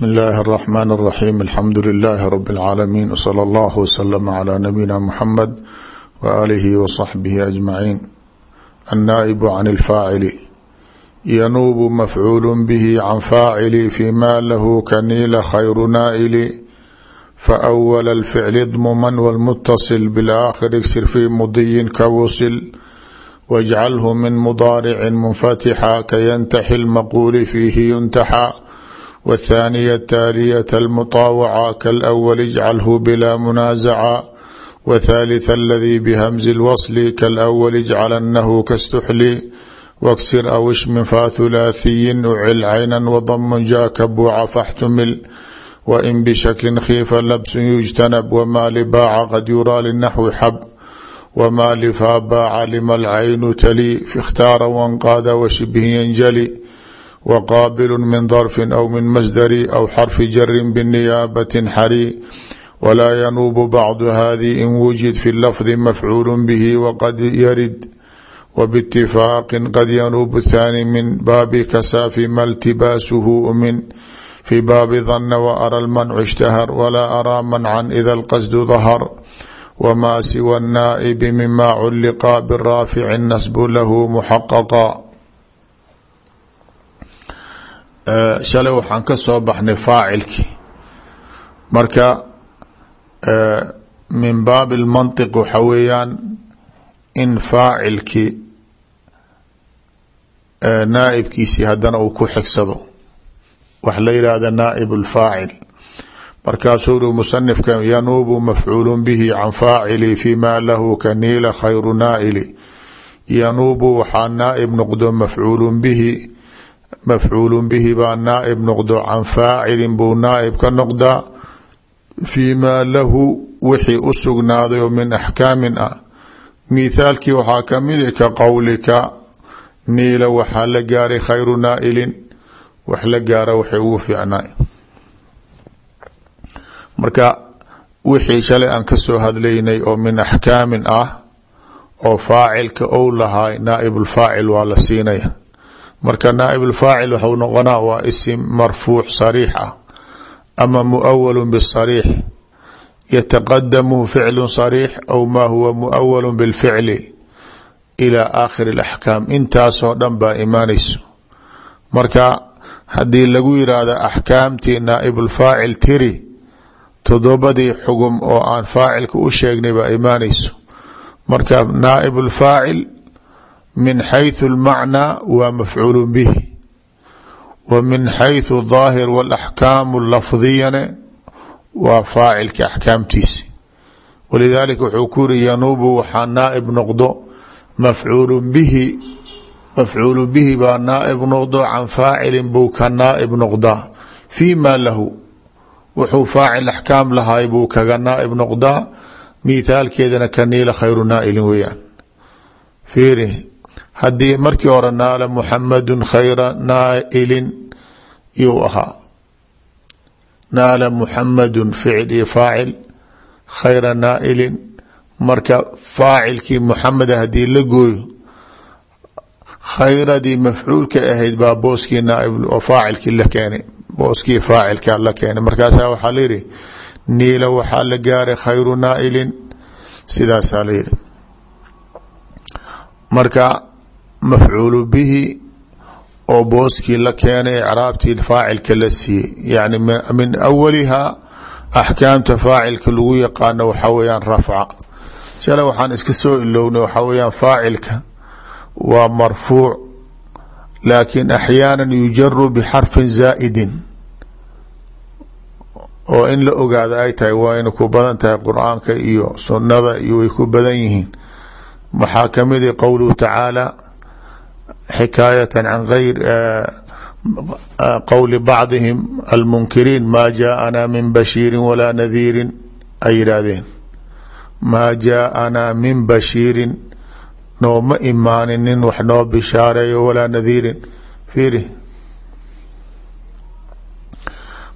bsmi اllahi الرحmn الرaxيm alxamdu لlh rb العaalamiin wslى اllah wslm عlى nabiyina mxamed waalihi wصaxbihi aجmaciin annaaئb can اlfaacili yanuubu mafcuul bih can faacili fima lahu kaniila khayru naa'ili faأwl اlficl dmuman wاlmutaصil bاlآkhir igsir fi mudiyin kawusil wاjcalhu min mudaarici munfatixa kayantaxi اlmaquuli fiihi yuntaxa wthaaniya taaliyata almutaawaca kalawl ijcalhu bilaa munaasaca wthaalitha aladii bihamzi lwasli kalawal ijcalannahu kastuxli waksir aw ishmin faa thulaathiyin ucil caynan wadamun jaaka buuca faxtumil wain bishaklin khiifa labsun yujtanab wamaa libaaca qad yuraa linaxwi xab wamaa lifaa baaca lima alcaynu tali ikhtaara wanqaada washibhi yanjali wqaabilu min darfi aw min masdari aw xarfi jarin biniyaabati xari walaa yanuubu bacdu hadi in wujid fi lafdi mafcuulu bihi waqad yarid wbitifaaqi qad yanuubu thani min baabi kasaafi ma ltibaasuhu min fi baabi dana waara lmancu ishtahar walaa araa mancan ida lqasdu dahar wma siwa naa'ibi mima culiqaa biraafici nasbu lahu muxaqaqa shalay waxaan ka soo baxnay faacilkii. Marka min baabi اlmantiq waxa weeyaan in faacilkii naaibkiisii haddana uu ku xigsado. Wax la yihahda naaib اlfaacil markaasuu uri musanifka yanuubu mafcuulu bihi can faacili fima lahu kaniila khayru naaili. Yanuubu waxaa naaib noqdo mafcuulu bihi mafcuulu bihi baa naaib noqdo can faacilin buu naaib ka noqdaa fii maa lahu wixii u sugnaaday oo min axkaamin ah mithaalkii waxaa ka mid ka qowlika niila waxaa la gaaray khayru naailin wax la gaara waxay ugu fiicnaay marka wixii shalay aan ka soo hadlaynay oo min axkaamin ah oo faacilka ou lahaay naaib waa la siinaya marka naaib lfaacil waxu noqonaa waa isim marfuuc sariix ah ama muawalu bsariix yataqadamu ficlu sariix aw maa huwa muawalu bilficli ila aakhiri اlaxkaam intaasoo dhan baa imaanayso. Marka haddii lagu yiraahdo axkaamtii naaib lfaacil tiri todobadii xugum oo aan faacilka u sheegnay baa imaanayso. Marka naaib اlfaacil min xayثu اlmacnaa waa mafcuul bih wa min xayثu daahir wاlaxkaamu lafdiyane waa faacilka axkaamtiisi walidaalika wuxuu ku yiri yanuubu waxaa naaib noqdo mafcuul bihi mafcuulu bihi baa naaib noqdo can faacilin buu ka naaib noqdaa fii ma lahu wuxuu faacil axkaam lahay buu kaga naaib noqdaa mithaalkeedana kaniila khayru naailin weeyaan fiiri haddii markii hore naala muxamadu khayra naailin yuu ahaa. Naala muxamadu ficil iyo faacil khayra naailin. Marka faacilkii muxameda haddii la gooyo khayradii mafcuulka ahayd baa booskii naaib faacilkii la keenay. Booskii faacilka la keenay. Markaasaa waxaa la yihi niila waxaa la gaaray khayru naailin. Sidaasaa la yihi marka mafcuulu bihi oo booskii la keenay icraabtii faacilka la siiyey. Yani min awaliha axkaamta faacilka lagu yaqaano waxaa weyaan rafca shalay waxaan iska soo ilownay waxaa weyaan faacilka waa marfuuc laakin axyaana yujaru bxarfin zaa'idin. Oo in la ogaado ay tahay wayna ku badan tahay qur'aanka iyo sunnada iyo way ku badan yihiin. Waxaa ka mid i qowluhu tacaala xikaayata can ayr qowli bacdihim almunkiriin maa jaaana min bashiiri walaa nadiirin ay yidhaahdeen maa jaaana min bashiirin nooma imaanin nin wax noo bishaareeyo walaa nadiirin fiiri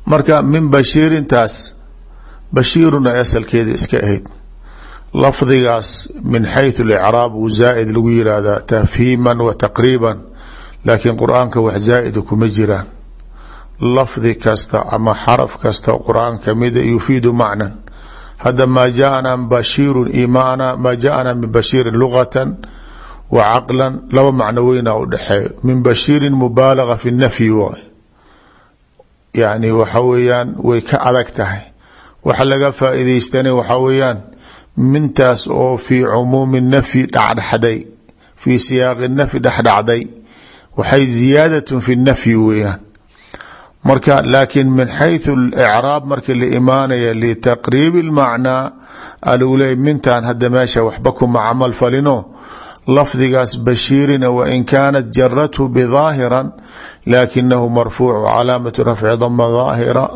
marka min bashiirintaas bashiirun ay asalkeeda iska ahayd lafdigaas min xayثu اlicraab uu zaa'id lagu yihahdaa tafhiima wa taqriiba laakiin qur'aanka wax zaa'ida kuma jiraan. Lafdi kasta ama xaraf kasta qur'aan kamida yufiidu macnan. Hadda maa jaana bashiiru imaana maa jaana min bashiirin lugatan wa caqlan laba macno weynaa u dhexeeyo min bashiirin mubaalaga fi nafyi waay. Yani waxa weeyaan way ka adag tahay. Waxa laga faa'iidaystana waxa weeyaan mintaas oo fii cumuumi nafyi dhacdhaxday fii siyaaqi nafyi dhexdhacday waxay ziyaadatun fi nafyi weeyaan. Marka laakiin min xaysu icraab markii la imaanaya litaqriibi lmacnaa aluley mintaan hadda meesha waxba kuma camal falino lafdigaas bashiirina wain kaanat jarathu bidaahiran laakinahu marfuucu calaamatu rafci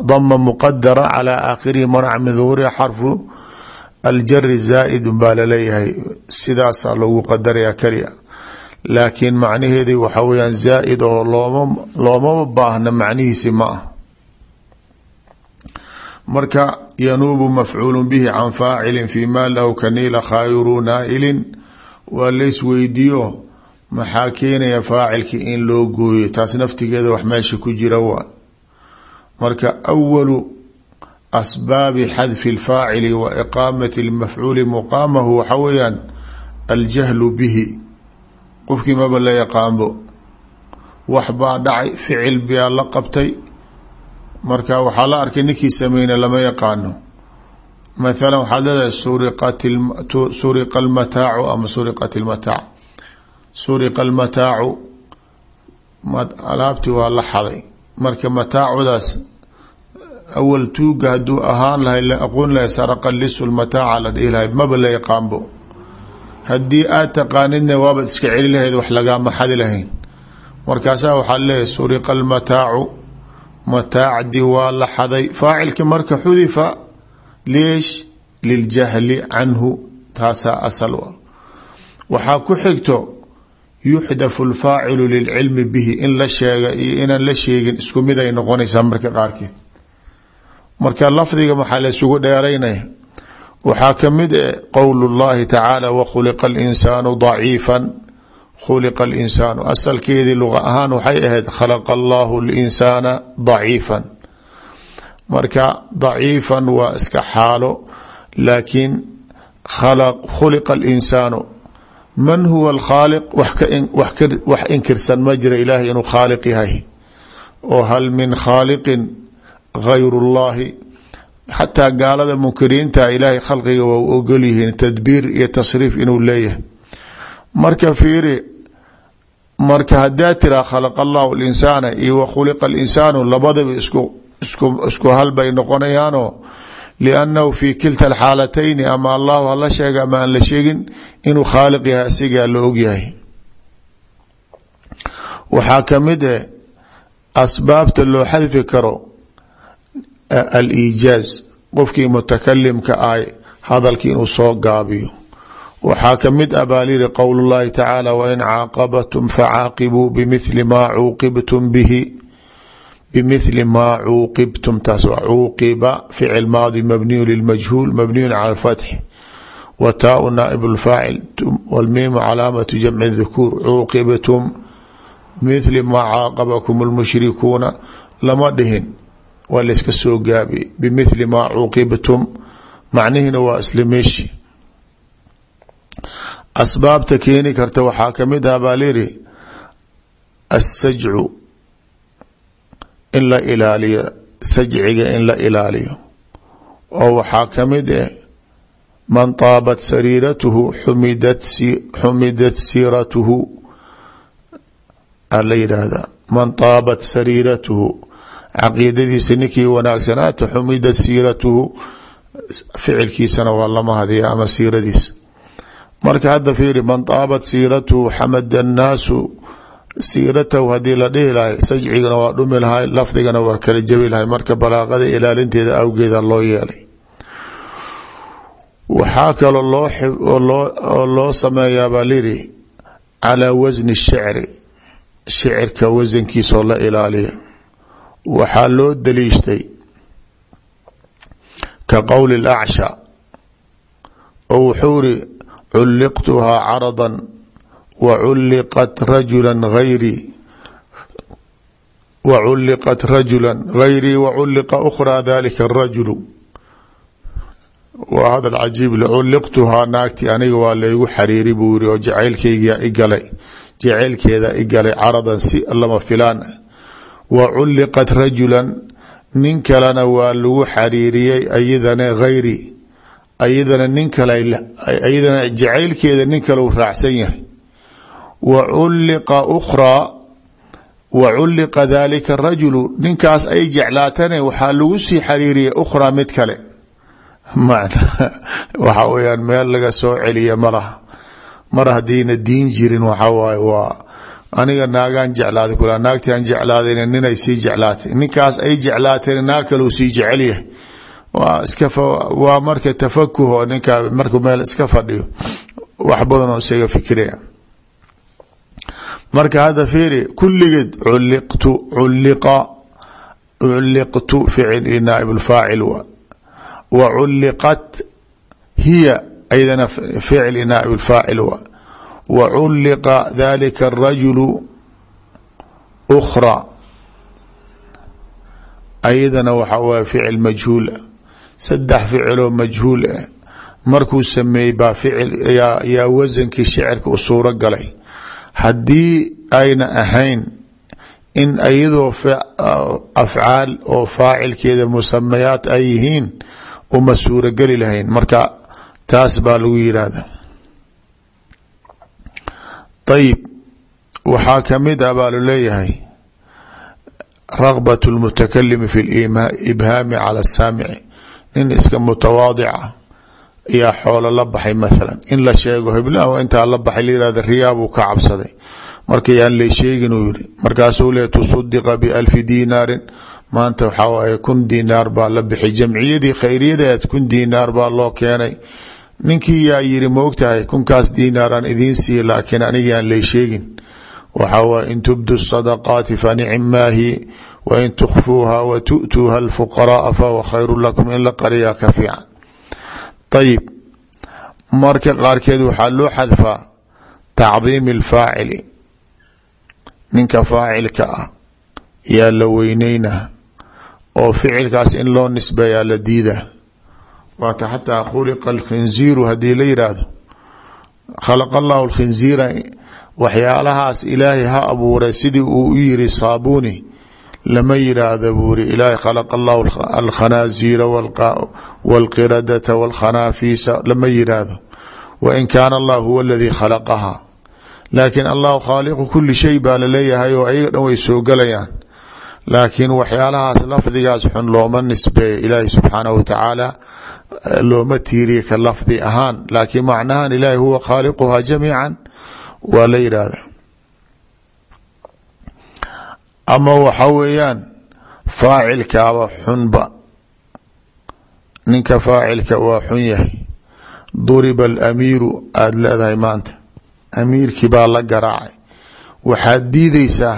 dama muqadara cala aakhirihi manac min xarfu aljari zaa'id baa la leeyahay sidaasaa lagu qadaraya keliya laakiin macnaheedi waxa weyaan zaa'id oo looma loomama baahna macnihiisi ma ah marka yanuubu mafcuulu bihi can faacilin fi ma lahu kaniila khayru naa'ilin waa lays weydiiyo maxaa keenaya faacilkii in loo gooyo taas naftigeeda wax meesha ku jira waa marka awalu asbaabi xadfi اlfaacili wa iqaamati اlmafcuuli muqaamahu waxa weeyaan aljahlu bihi qofkii maba la yaqaanbo wax baa dhacay ficil biyaa la qabtay marka waxaa la arkay ninkii sameyna lama yaqaano mathala waxaad leedahay suriqat suriqa almataacu ama suriqat ilmataac suriqa almataacu alaabtii waa la xaday marka mataacudaas awal tuuga hadduu ahaan lahay la aqoon lahay saraqa lisu lmataaca la dhihi lahay maba la yaqaanbo haddii aad taqaanidna waabaad iska celi lahayd wax lagaama xadi lahayn markaasaa waxaa leeyahay suriqa almataacu mataacdii waa la xaday faacilki marka xudifa leesh liljahli canhu taasaa asal waxaa ku xigto yuxdafu lfaacilu lilcilmi bihi in la sheega iyo inaan la sheegin isku mid ay noqonaysaa marka qaarkeed marka lafdiga maxaa la isugu dheeraynaya waxaa ka mid e qowl اllahi tacaala wakhuliqa اlinsaanu daciifa khuliqa اlinsaanu asalkeedii luqa ahaan waxay ahayd khalaqa allahu اlinsaana daciifa marka daciifan waa iska xaalo laakiin khuliqa اlinsaanu man huwa alkhaaliq wax inkirsan ma jira ilaahay inuu khaaliq yahay oo hal min khaaliqin gayr اllahi xataa gaalada munkiriinta ilaahay khalqiga waa u ogol yihiin tadbiir iyo tasriif inuu leeyahay marka fiiri marka hadaa tiraa khalaqa allahu linsaana iyo wa khuliqa linsaanu labadaba isku isku isku hal bay noqonayaano liannahu fi kilta alxaalatayni ama allahu hala sheega ama aan la sheegin inuu khaaliq yahay asigaa la ogyahay waxaa ka mid eh asbaabta loo xadfi karo aliijaaz qofkii mutakalimka ahy hadalkii inuu soo gaabiyo. Waxaa ka mid a baa lyihi qowl اllahi tacaala wain caaqabatum facaaqibuu bimili maa cuuqibtum bihi. Bimithli maa cuuqibtum taas waa cuuqiba ficil maadi mabniyu lilmajhuul mabniyu cala wa taau naaib lfaacil wlmiimu calaamatu jamci dhukuur cuuqibtum mithli maa caaqabakum lmushrikuuna lama dhihin waa layska soo gaabiye bimithli maa cuuqibtum macnihiina waa isla meeshi. Asbaabta keeni karta waxaa ka mid ah baa layidhi assajcu in la ilaaliyo sajciga in la ilaaliyo. Oo waxaa ka mid ah man taabat sariiratuhu xumidat xumidat siiratuhu a la yidhaahdaa man taabat sariiratuhu caqiidadiisa ninkii wanaagsanaata xumidat siiratuhu. Ficilkiisana waa lama hadiya ama siiradiisa. Marka hadda fiiri man taabat siiratuhu xamada annaasu. Siiratahu haddii la dhihi lahay sajcigana waa dhumi lahay lafdigana waa kala jabi lahay. Marka balaaqada ilaalinteeda awgeeda loo yeelay. Waxaa kaloo loo oo loo sameeyaa baa layidhi calaa wasni shicri. Shicirka wasankiisaoo la ilaaliya waxaa loo daliishtay ka qowli اlacsha oo wuxuu iri culliqtuhaa carada wa culliqat rajula gayri waculliqat rajula gayrii waculliqa ukhraa dalika arajulu waa hadal cajiib culliqtuhaa naagti aniga waa laygu xariiri buu yiri oo jacaylkaygia igalay jacaylkeeda igalay caradan si lama filaan ah wa culliqat rajulan nin kalena waa lagu xariiriyey ayadana hayri ayadana nin kale ayadana jacaylkeeda nin kale u raacsan yahay. Wa culliqa ukhraa wa culliqa dalika rajulu ninkaas ay jeclaatane waxaa lagu sii xariiriyay ukhraa mid kale. Macna waxa weyaan meel laga soo celiya malaha. Mar haddiina diin jirin aniga naagaan jeclaaday kula naagtii aan jeclaadayna ninay sii jeclaatay. Ninkaas ay jeclaateen naag kaleu sii jecel yahay. Waa iska waa marka tafakuh oo ninkaa markuu meel iska fadhiyo wax badan oo isaga fikiraya marka hadda fiiri kulligeed culliqtu culliqa culliqtu ficil iyo naaib lfaacil wa. Wa hiya aydana ficil iyo naaib lfaacil wa wa culliqa dalika arajulu ukhraa ayadana waxa waye ficil majhuul ah saddex ficiloo majhuul ah markuu sameeyey baa ficil yaa wasankii shicirka u suuro galay haddii ayna ahayn in iyadoo afcaal oo faacilkeeda musamayaat ay yihiin uma suurogeli lahayn marka taas baa lagu yirahda ayib waxaa ka mid ah baa luleeyahay ragbat lmutakalimi fi libhaami cala saamici. Nin iska mutawaadica ayaa xoolo la baxay mathalan. In la sheego hebla intaa la baxay layihahda riyaa buu ka cabsaday. Marka yaan lay sheegin uu yiri markaasuu le tusudiqa bialfi dinaarin. Maanta waxaa waaye kun dinaar baa la bixi. Jamciyadii khayriyadaed kun dinaar baa loo keenay ninkii yaa yiri maogtahay kunkaas dinaaraan idiin siiya laakiin anigaan lay sheegin. Waxaa waye in tubdu sadaqaati fa nicim maahi wa in tukfuuha wa tu'tuuha fahuwa khayru lakum in la qariyaa ka fiican. Ayib marka qaarkeed waxaa loo xadfaa tacdiimi alfaacili. Ninka faacilka ah yaa la weyneyna oo ficilkaas in loo nisbeeyaa la diida waata xataa khuliqa alkhinziiru haddii la yidhaahdo. Khalaqa allahu alkhinziira waxyaalahaas ilaahay ha abuuray sidii u yiri saabuni lama yiraahdo buuri ilaahay khalaqa allahu alkhanaaziira wاlqiradata wاlkhanaafiisa lama yiraahdo wain kaana allah huwa aladii khalaqaha laakiin allahu khaaliqu kuli shay baa la leeyahay oo ayaga dhan way soo galayaan. Laakiin waxyaalahaas lafdigaas xun looma nisbeeyo ilaahi subxaanahu wa looma tiiriya ka lafdi ahaan laakiin macnahan ilaahi huwa khaaliquhaa jamiica waa la yidhaahda ama waxa weeyaan faacilkaaba xunba. Ninka faacilka waa xun yahay. Duriba alamiiru aada leedahay maanta. Amiirkii baa la garaacay. Waxaad diideysaa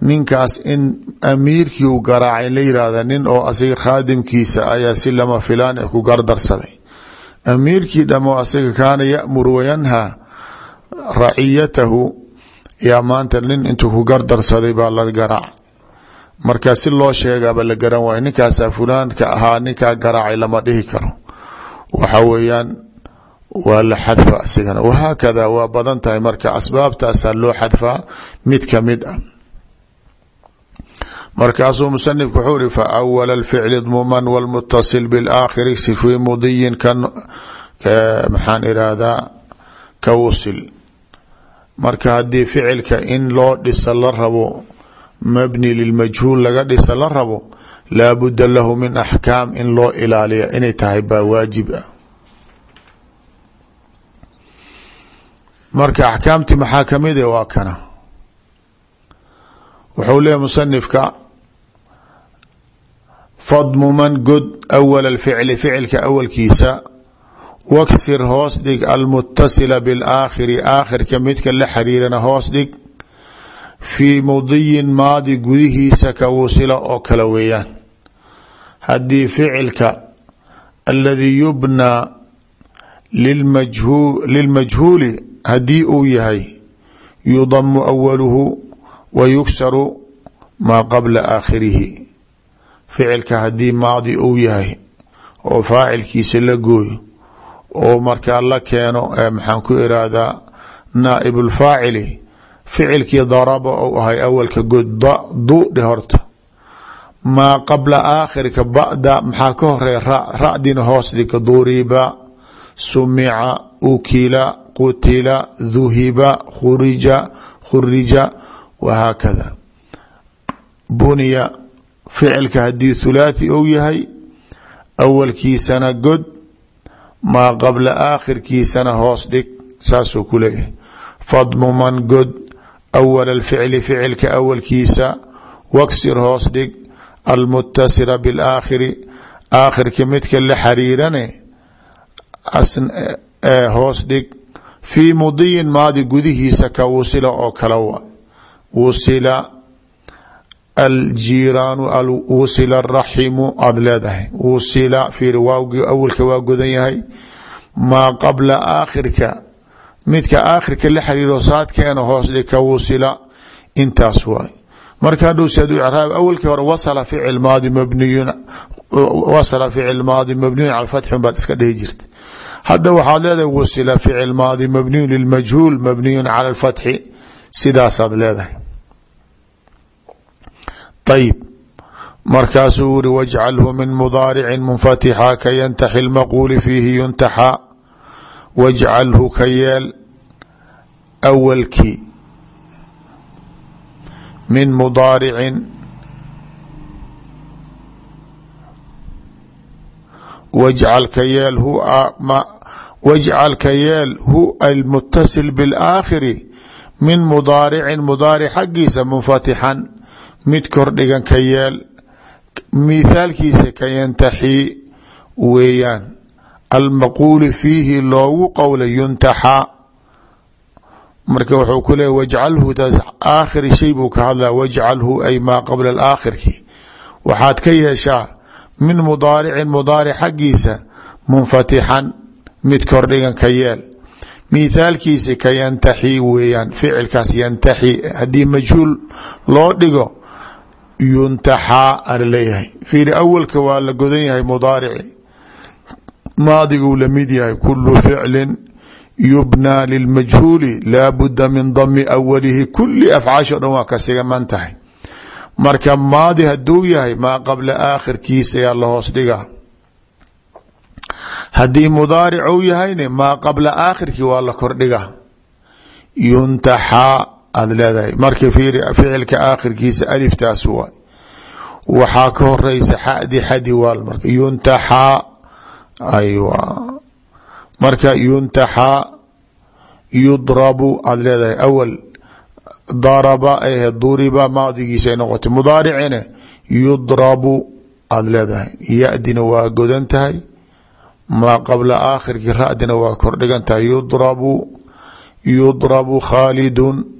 ninkaas in amiirkii uu garaacay la yidhaahda nin oo asiga khaadimkiisa ayaa si lama filaan ku gardarsaday. Amiirkii dhamo asiga kaana yamuru raciyatahu yaa maanta nin intuu ku gardarsaday baa la garaac. Marka si loo sheegaaba la garan waayo ninkaasaa fulaanka ahaa ninkaa garaacay lama dhihi karo. Waxa weeyaan waa la xadfa asigana. Wahaakada waa badan tahay marka asbaabtaasaa loo xadfaa mid ka mid ah markaasuu musanifku wuxuu iri faawala alficli dmuman wlmutasil bilaakhiri sifii mudiyin maxaan irahdaa ka wusil. Marka haddii ficilka in loo dhisa la rabo mabni lilmajhuul laga dhisa la rabo laabuda lahu min axkaam in loo ilaaliya inay tahay baa waajib ah. Marka axkaamtii maxaa ka mid waa kana. Wuxuu leeya musanifka fadmuman god awal alficli ficilka awalkiisa. Waksir hoos dhig almutasila bilaakhiri aakhirka midka la xiriirana hoos dhig. Fii mudiyin maadi gudihiisa ka wusila oo kale weeyaan. Haddii ficilka aladii yubnaa lilmajhuuli haddii uu yahay yudamu awaluhu wa maa qabla aakhirihi ficilka haddii maadi uu yahay oo faacilkiisa la gooyo oo markaa la keeno maxaan ku irahdaa naaib lfaacili ficilkii daraba ou ahay awalka god duudhe horta. Maa qabla aakhirka bada maxaa ka horeya ra-dina hoos dhiga duriba sumica ukila qutila duhiba khurija khurija wahaakada buniya ficilka haddii thulaathi ou yahay awalkiisana god maa qabla aakhirkiisana hoos dhig saasuu ku leeyahay. Fadmuman god awal alficli ficilka awalkiisa waksir hoos dhig almutasira bilaakhiri aakhirka midka la xariirane hoos dhig fii mudiyin maadi gudihiisa ka wusila oo kala wa wusila aljiiraanu wusila araximu aada leedahay wusila fiir waawgii awalka waa godan yahay maa qabla aakhirka midka aakhirka la xiriiro saadkeena hoos dhig ka wusila intaas waay marka hadhow si aduu icraab awalkii hore wasala ficil maadi mabniyun wasala ficil maadi mabniyun cala fatxin baad iska dhihi jirta hadda waxaad leedahay wasila ficil maadi mabniyun lilmajhuul ayib markaasuu wuri wajcalhu min mudaaricin munfatixa ka yantaxi lmaquuli fiihi yuntaxa wajcalhu ka yeel awalkii min mudaaricin wajcal ka yeel wajcal ka yeel hu almutasil biاlaakhiri min mudaaricin mudaaric xaggiisa munfatixan mid kordhigan ka yeel mithaalkiisa ka yantaxii weeyaan. Almaquuli fiihi loogu qowlay yuntaxa. Marka wuxuu ku leeya wajcalhu taas aakhiri shay buu ka hadlaa wajcalhu ay maa qabla alaakhirki. Waxaad ka yeeshaa min mudaaricin mudaaric xaggiisa munfatixan mid kordhigan ka yeel mithaalkiisi ka yantaxi weeyaan ficilkaas yantaxi haddii majhuul loo dhigo yuntaxaa ala leeyahay. Fiiri awalka waa la godan yahay mudaarici. Maadiguu la mid yahay kulu ficlin yubnaa lilmajhuuli laa budda min dami awalihi kuli afcaasho dhan waa ka sigaman tahay. Marka maadi haduu yahay maa qabla aakhirkiisa yaa la hoos dhigaa. Haddii mudaaric u yahayna maa qabla aakhirkii waa la kordhiga yuntaxaa aada leedahay. Marka fiiri ficilka aakhirkiisa aliftaas waay waxaa ka horeysa xadi xadi waal marka yuntaxaa aywa. Marka yuntaxaa yudrabu aada leedahay. Awal daraba ahe duriba maadigiisa ay noqotay. Yudrabu aada leedahay. Yadina waa godan tahay. Maa qabla aakhirki radina waa kordhigan tahay. Yudrabu yudrabu khaalidun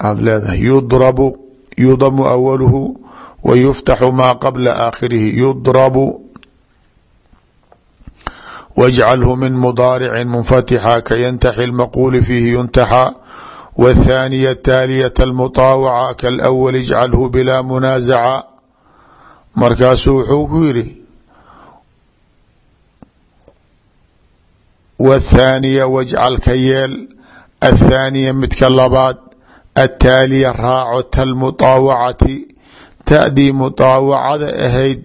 aada leedahay yudrabu yudamu awaluhu wa yuftaxu maa qabla aakhirihi yudrabu wاjcalhu min mudaarici munfatixa kayantaxi lmaquuli fiihi yuntaxa wاthaaniya taaliyata almutaawaca kaاlأwal ijcalhu bilaa munaasaca markaasuu wuxuu ku yiri wاthaaniya wajcal ka yeel athaaniya midka labaad ataaliya raaco talmutaawacati tadii mutaawacada ahayd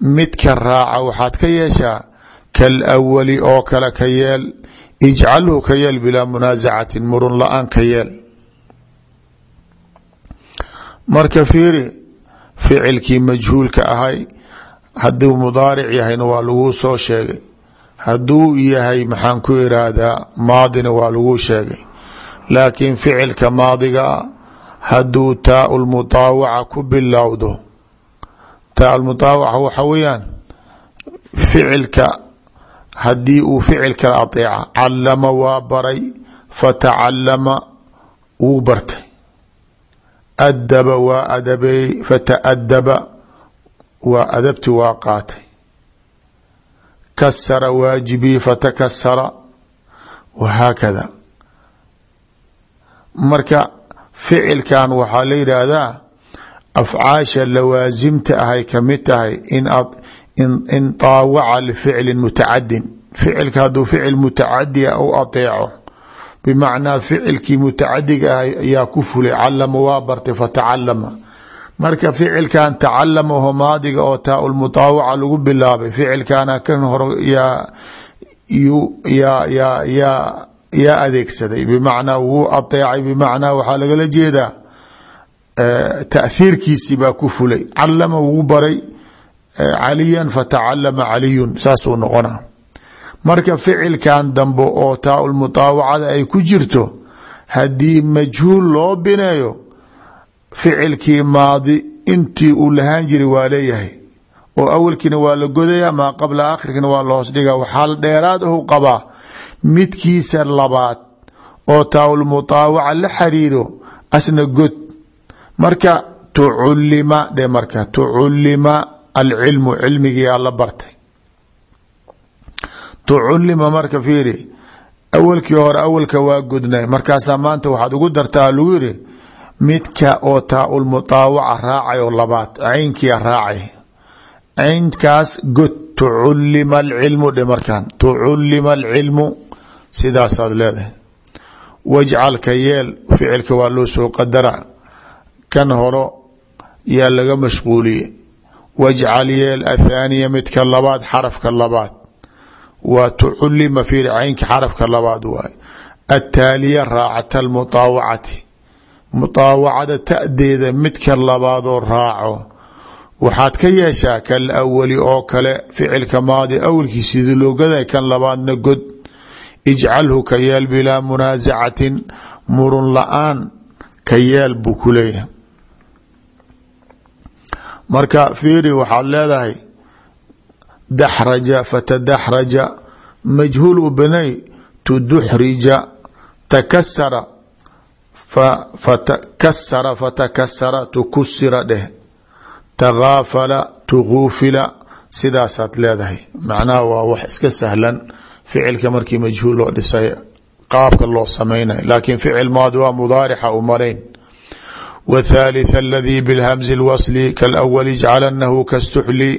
midka raaca waxaad ka yeeshaa kalawali oo kale ka yeel ijcalhu ka yeel bilaa munaasacatin murun la'aan ka yeel marka fiiri ficilkii majhuulka ahay hadduu mudaaric yahayna waa laguu soo sheegay hadduu yahay maxaan ku iraahdaa maadina waa laguu sheegay laakiin ficilka maadiga hadduu taa lmutaawaca ku bilowdo. Taa lmutaawaca waxa weeyaan ficilka haddii uu ficil kala ateeca calama waa baray fatacalama wuu bartay. Adaba waa adabeeyey fataadaba waa adabti waa qaatay. Kasara waajibii fatakasara wahaakada marka ficilkan waxaa la yidhaahdaa afcaasha lawaasimta ahay ka mid tahay in taawaca lificlin mutacadin. Ficilka hadduu ficil mutacadiya u ateeco bimacnaa ficilkii mutacadiga ahay ayaa ku fulay calama waa bartay fatacalama marka ficilkan tacalama ho maadiga oo taa-ulmutaawaca lagu bilaabay ficilkana kan hor yaa yaa yaa yaa adeegsaday. Bimacnaa wuu ateecay bimacnaa waxaa lagala jeedaa taathiirkiisii baa ku fulay. Calama wuu baray caliyan fatacalama caliyun saasuu noqona marka ficilkan dambe oo taa-ulmutaawacada ay ku jirto haddii majhuul loo bineeyo ficilkii maadi intii uu lahaan jiray waa leeyahay. Oo awalkiina waa la godaya maa qabla aakhirkina waa la hoos dhiga waxaa dheeraad ahu qabaa midkiisa labaad oo taa-ulmutaawaca la xiriiro asna god. Marka tuculima dhe marka tuculima alcilmu cilmigiyaa la bartay. Tuculima marka fiiri awalkii hore awalka waa godnay. Markaasaa maanta waxaad ugu dartaa lagu yiri midka oo taa-ulmutaawaca raacay oo labaad caynkia raacay. Caynkaas god tuculima alcilmu dhe markaan tuculima alcilmu sidaasaad leedahay. Wajcalka yeel ficilka waa loo soo qadara. Kan horo yaa laga mashquuliyey. Wajcal yeel athaaniya midka labaad xarafka labaad. Waa tuculima fiir caynka xarafka labaad waay. Ataaliya raacata almutaawacati. Mutaawacada ta'deeda midka labaadoo raaco. Waxaad ka yeeshaa kal awali oo kale ficilka maadi awalkii sidii loo gaday kan labaadna god ijcalhu ka yeel bilaa munaasacatin murun la'aan ka yeel buu ku leeyahay. Marka fiiri waxaad leedahay daxraja fatadaxraja majhuul u banay tuduxrija takasara fatakasara fatakasara tukusira dheh takaafala tuguufila sidaasaad leedahay. Macnaha waa wax iska sahlan ficilka markii majhuul loo dhisay qaabka loo samaynay laakiin ficil maadi waa mudaarixa u marayn wthaalitث aladii bilhamzi اlwasli kalawal ijcalanahu kastuxli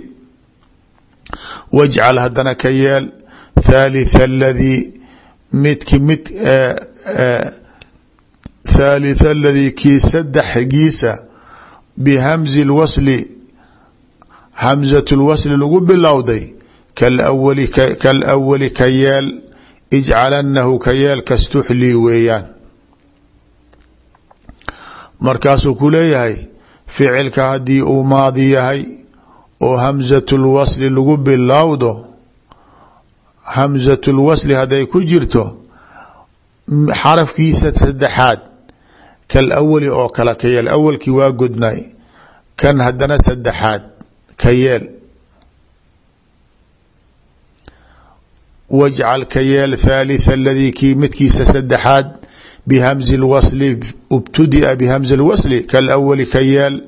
wajcal hadana ka yeel thaalitث aladii midki mid thaalitث aladii kii sadexgiisa bihamzi اlwasli hamزaة اlwasli lagu bilowday kalawali ka yeel ijcalanahu ka yeel kastuxli weeyaan markaasuu ku leeyahay ficilka haddii uu maadi yahay oo hamsatul wasli lagu bilowdo hamsatul wasli hadday ku jirto xarafkiisa saddexaad kal awali oo kale ka yeel awalkii waa godnay kan haddana saddexaad ka yeel wajcal ka yeel thaalitث aladii kii midkiisa saddexaad bhamzi اwasli btudia bhamzi اlwasli kalawali ka yeel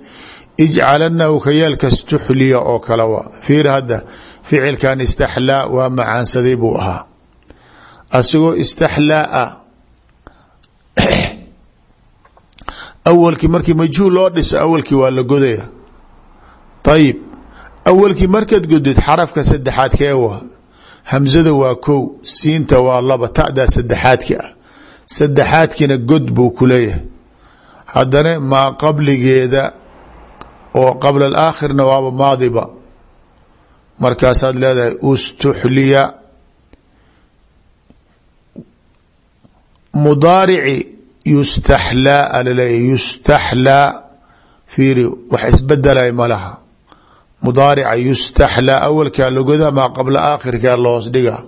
ijcalanahu ka yeel kastuxliya oo kale wa fiir hadda ficilkan istaxlaa waa macaansaday buu ahaa asigoo istaxlaa ah awalkii markii majhuul loo dhiso awalkii waa la godaya ayib awalkii markaad godid xarafka saddexaad kee wa hamzada waa kow siinta waa laba ta'daa saddexaadki ah. Saddexaadkiina god buu ku leeyahay. Haddana maa qabligeeda oo qabla alaakhirna waaba maadiba. Markaasaad leedahay ustuxliya mudaarici yustaxlaa alaleeyahy yustaxlaa fiiri wax isbedelay ma laha mudaarica yustaxlaa awalkaa lagoda maa qabla aakhirkaa loos dhiga.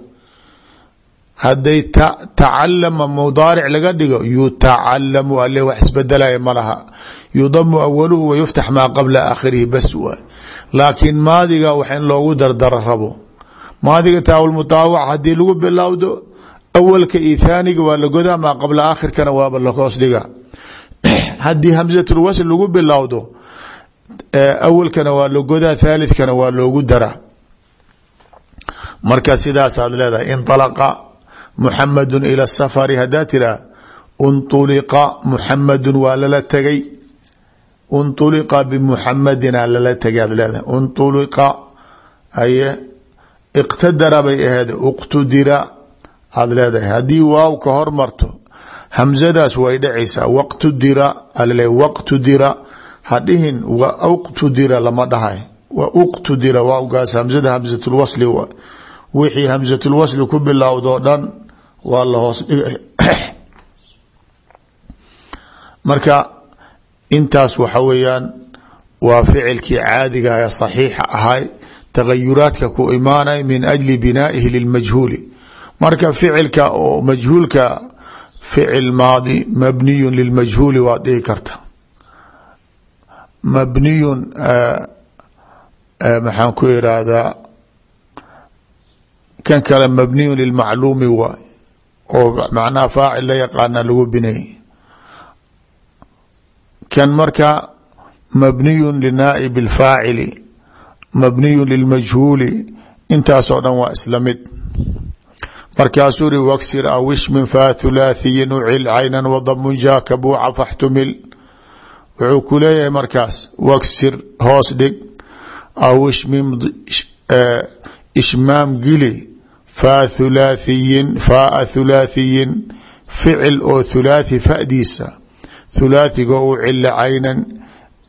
Hadday tacalama mudaaric laga dhigo yutacalamu ale wax isbedelaya ma laha. Yudamu awaluhu wa yuftax maa qabla aakhirihi bas waay laakiin maadiga wax in loogu dardaro rabo. Maadiga taawulmutaawac haddii lagu bilowdo awalka iyo thaaniga waa la godaa maa qabla aakhirkana waaba lahoos dhiga. Haddii hamsatulwasl lagu bilowdo awalkana waa lagodaa thalidkana waa loogu daraa. Marka sidaasaad leedahay inalaqa muxamadu ila safari haddaa tiraa unuliqa muxamadu waa lala tegay unuliqa bimuxamadina lala tagaad leedahay. Unuliqa aye iqtadara bay aheed uqtudira aad leedahay. Haddii waaw ka hormarto hamsadaas way dhacaysaa hadhihin wa uqtudira lama dhahay. Wa uqtudira waawgaas hamzada hamzatulwasli wixii hamzatulwasli ku bilowdoo dhan waa la hoos dhigay marka intaas waxa weeyaan waa ficilkii caadiga ee saxiixa ahay tagayuraadka ku imaanay min ajli binaa'ihi lilmajhuuli marka ficilka oo majhuulka ficil maadi mabniyun lilmajhuuli waad dhihi karta mabniyun maxaan ku irahdaa kan kale mabniyun lilmacluumi waay oo macnaha faacil la yaqaana lagu binayy kan marka mabniyun linaaib اlfaacili mabniyun lilmajhuuli intaasoo dhan waa isla mid. Markaasuu ri waksir aw ishmin fa thulaathiyin ucil caynan wadamun jaaka faxtumil wuxuu ku leeyahay markaas waksir hoos dhig aw ishmin ishmaam gili fa thulaathiyin faaa thulaathiyin ficil oo thulaathi fadiisa. Thulaathigo u cila caynan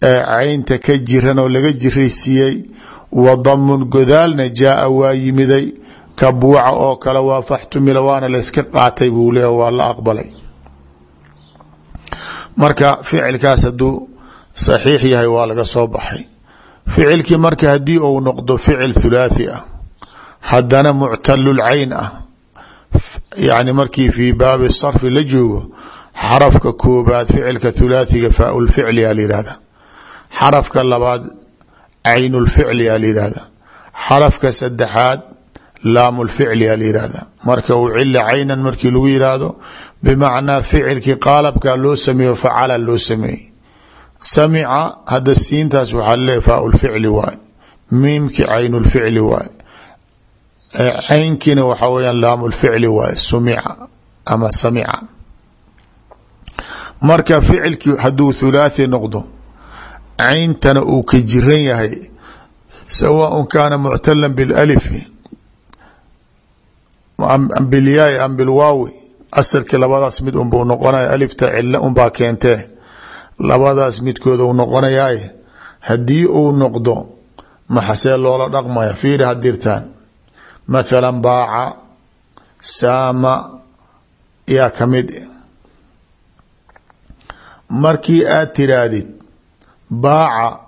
caynta ka jiran oo laga jiraysiiyey wadamun godaalna jaaa waa yimiday ka buuca oo kale waa faxtumila waana layska qaatay buu leeya waa la aqbalay marka ficilkaas hadduu saxiix yahay waa laga soo baxay. Ficilkii marka haddii uu noqdo ficil thulaathi ah haddana muctalulcayn ah yani markii fii baabi sarfi la joogo xarafka koobaad ficilka thulaathiga faaulficli a layihahda xarafka labaad caynulficli a layihahda xarafka saddexaad laamulficli a layihahda marka uu cila caynan markii lagu yihahdo bimacnaa ficilkii qaalabka loo sameeyo facala loo sameeyey. Samica hadda siintaas waxaa laleeya faaulficli waay. Miimki caynulficli waay. Caynkiina waxaa weyaan laamulficli waay sumica ama samica. Marka ficilkii hadduu thulaathi noqdo cayntana uu ka jiran yahay. Sawaaء kaana muctala biاlalifi bilyaai am bilwaawi asalkii labadaas mid unbuu noqonaya alifta cilo unbaa keentee. Labadaas midkood u noqonayaay haddii uu noqdo maxasee loola dhaqmaya fiiri hadirtaan mathala baaca saama yaa ka mid markii aad tiraahdid baaca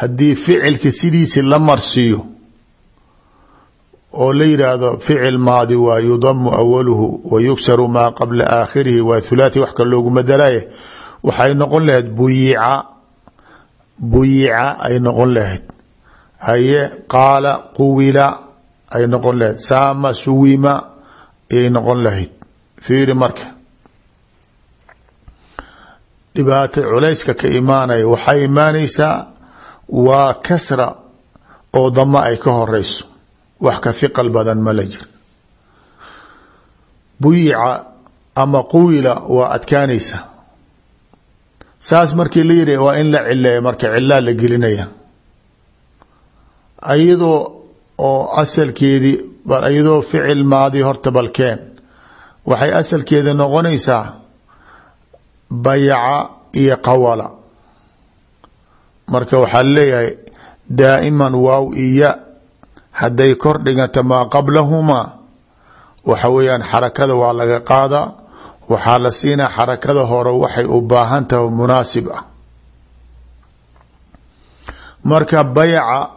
haddii ficilka sidiisi la marsiiyo oo la yidhaahdo ficil maadi waa yudamu awaluhu wa yugsaru maa qabla aakhirihi waa thulaathi wax kal loogu madalaye waxay noqon lahayd buyica buyica ay noqon lahayd. Haye qaala quwila ay noqon lahayd. Saama suwima ayay noqon lahayd. Fiiri marka. Dhibaato culayska ka imaanaya waxay imaanaysaa waa kasra oo dama ay ka horeyso wax ka hiqal badan ma la jir. Buyica ama quwila waa adkaanaysa. Saas markii la yidhi waa in la cileeya marka cilaa la gelinaya. Ayadoo oo asalkeedii bal iyadoo ficil maadi horta balkeen. Waxay asalkeeda noqonaysaa bayaca iyo qawala. Marka waxaa leeyahay daa'iman waaw iya hadday kor dhiganta maa qablahumaa waxa weeyaan xarakada waa laga qaadaa waxaa la siinaa xarakada hore waxay u baahan tahay munaasib ah. Marka bayaca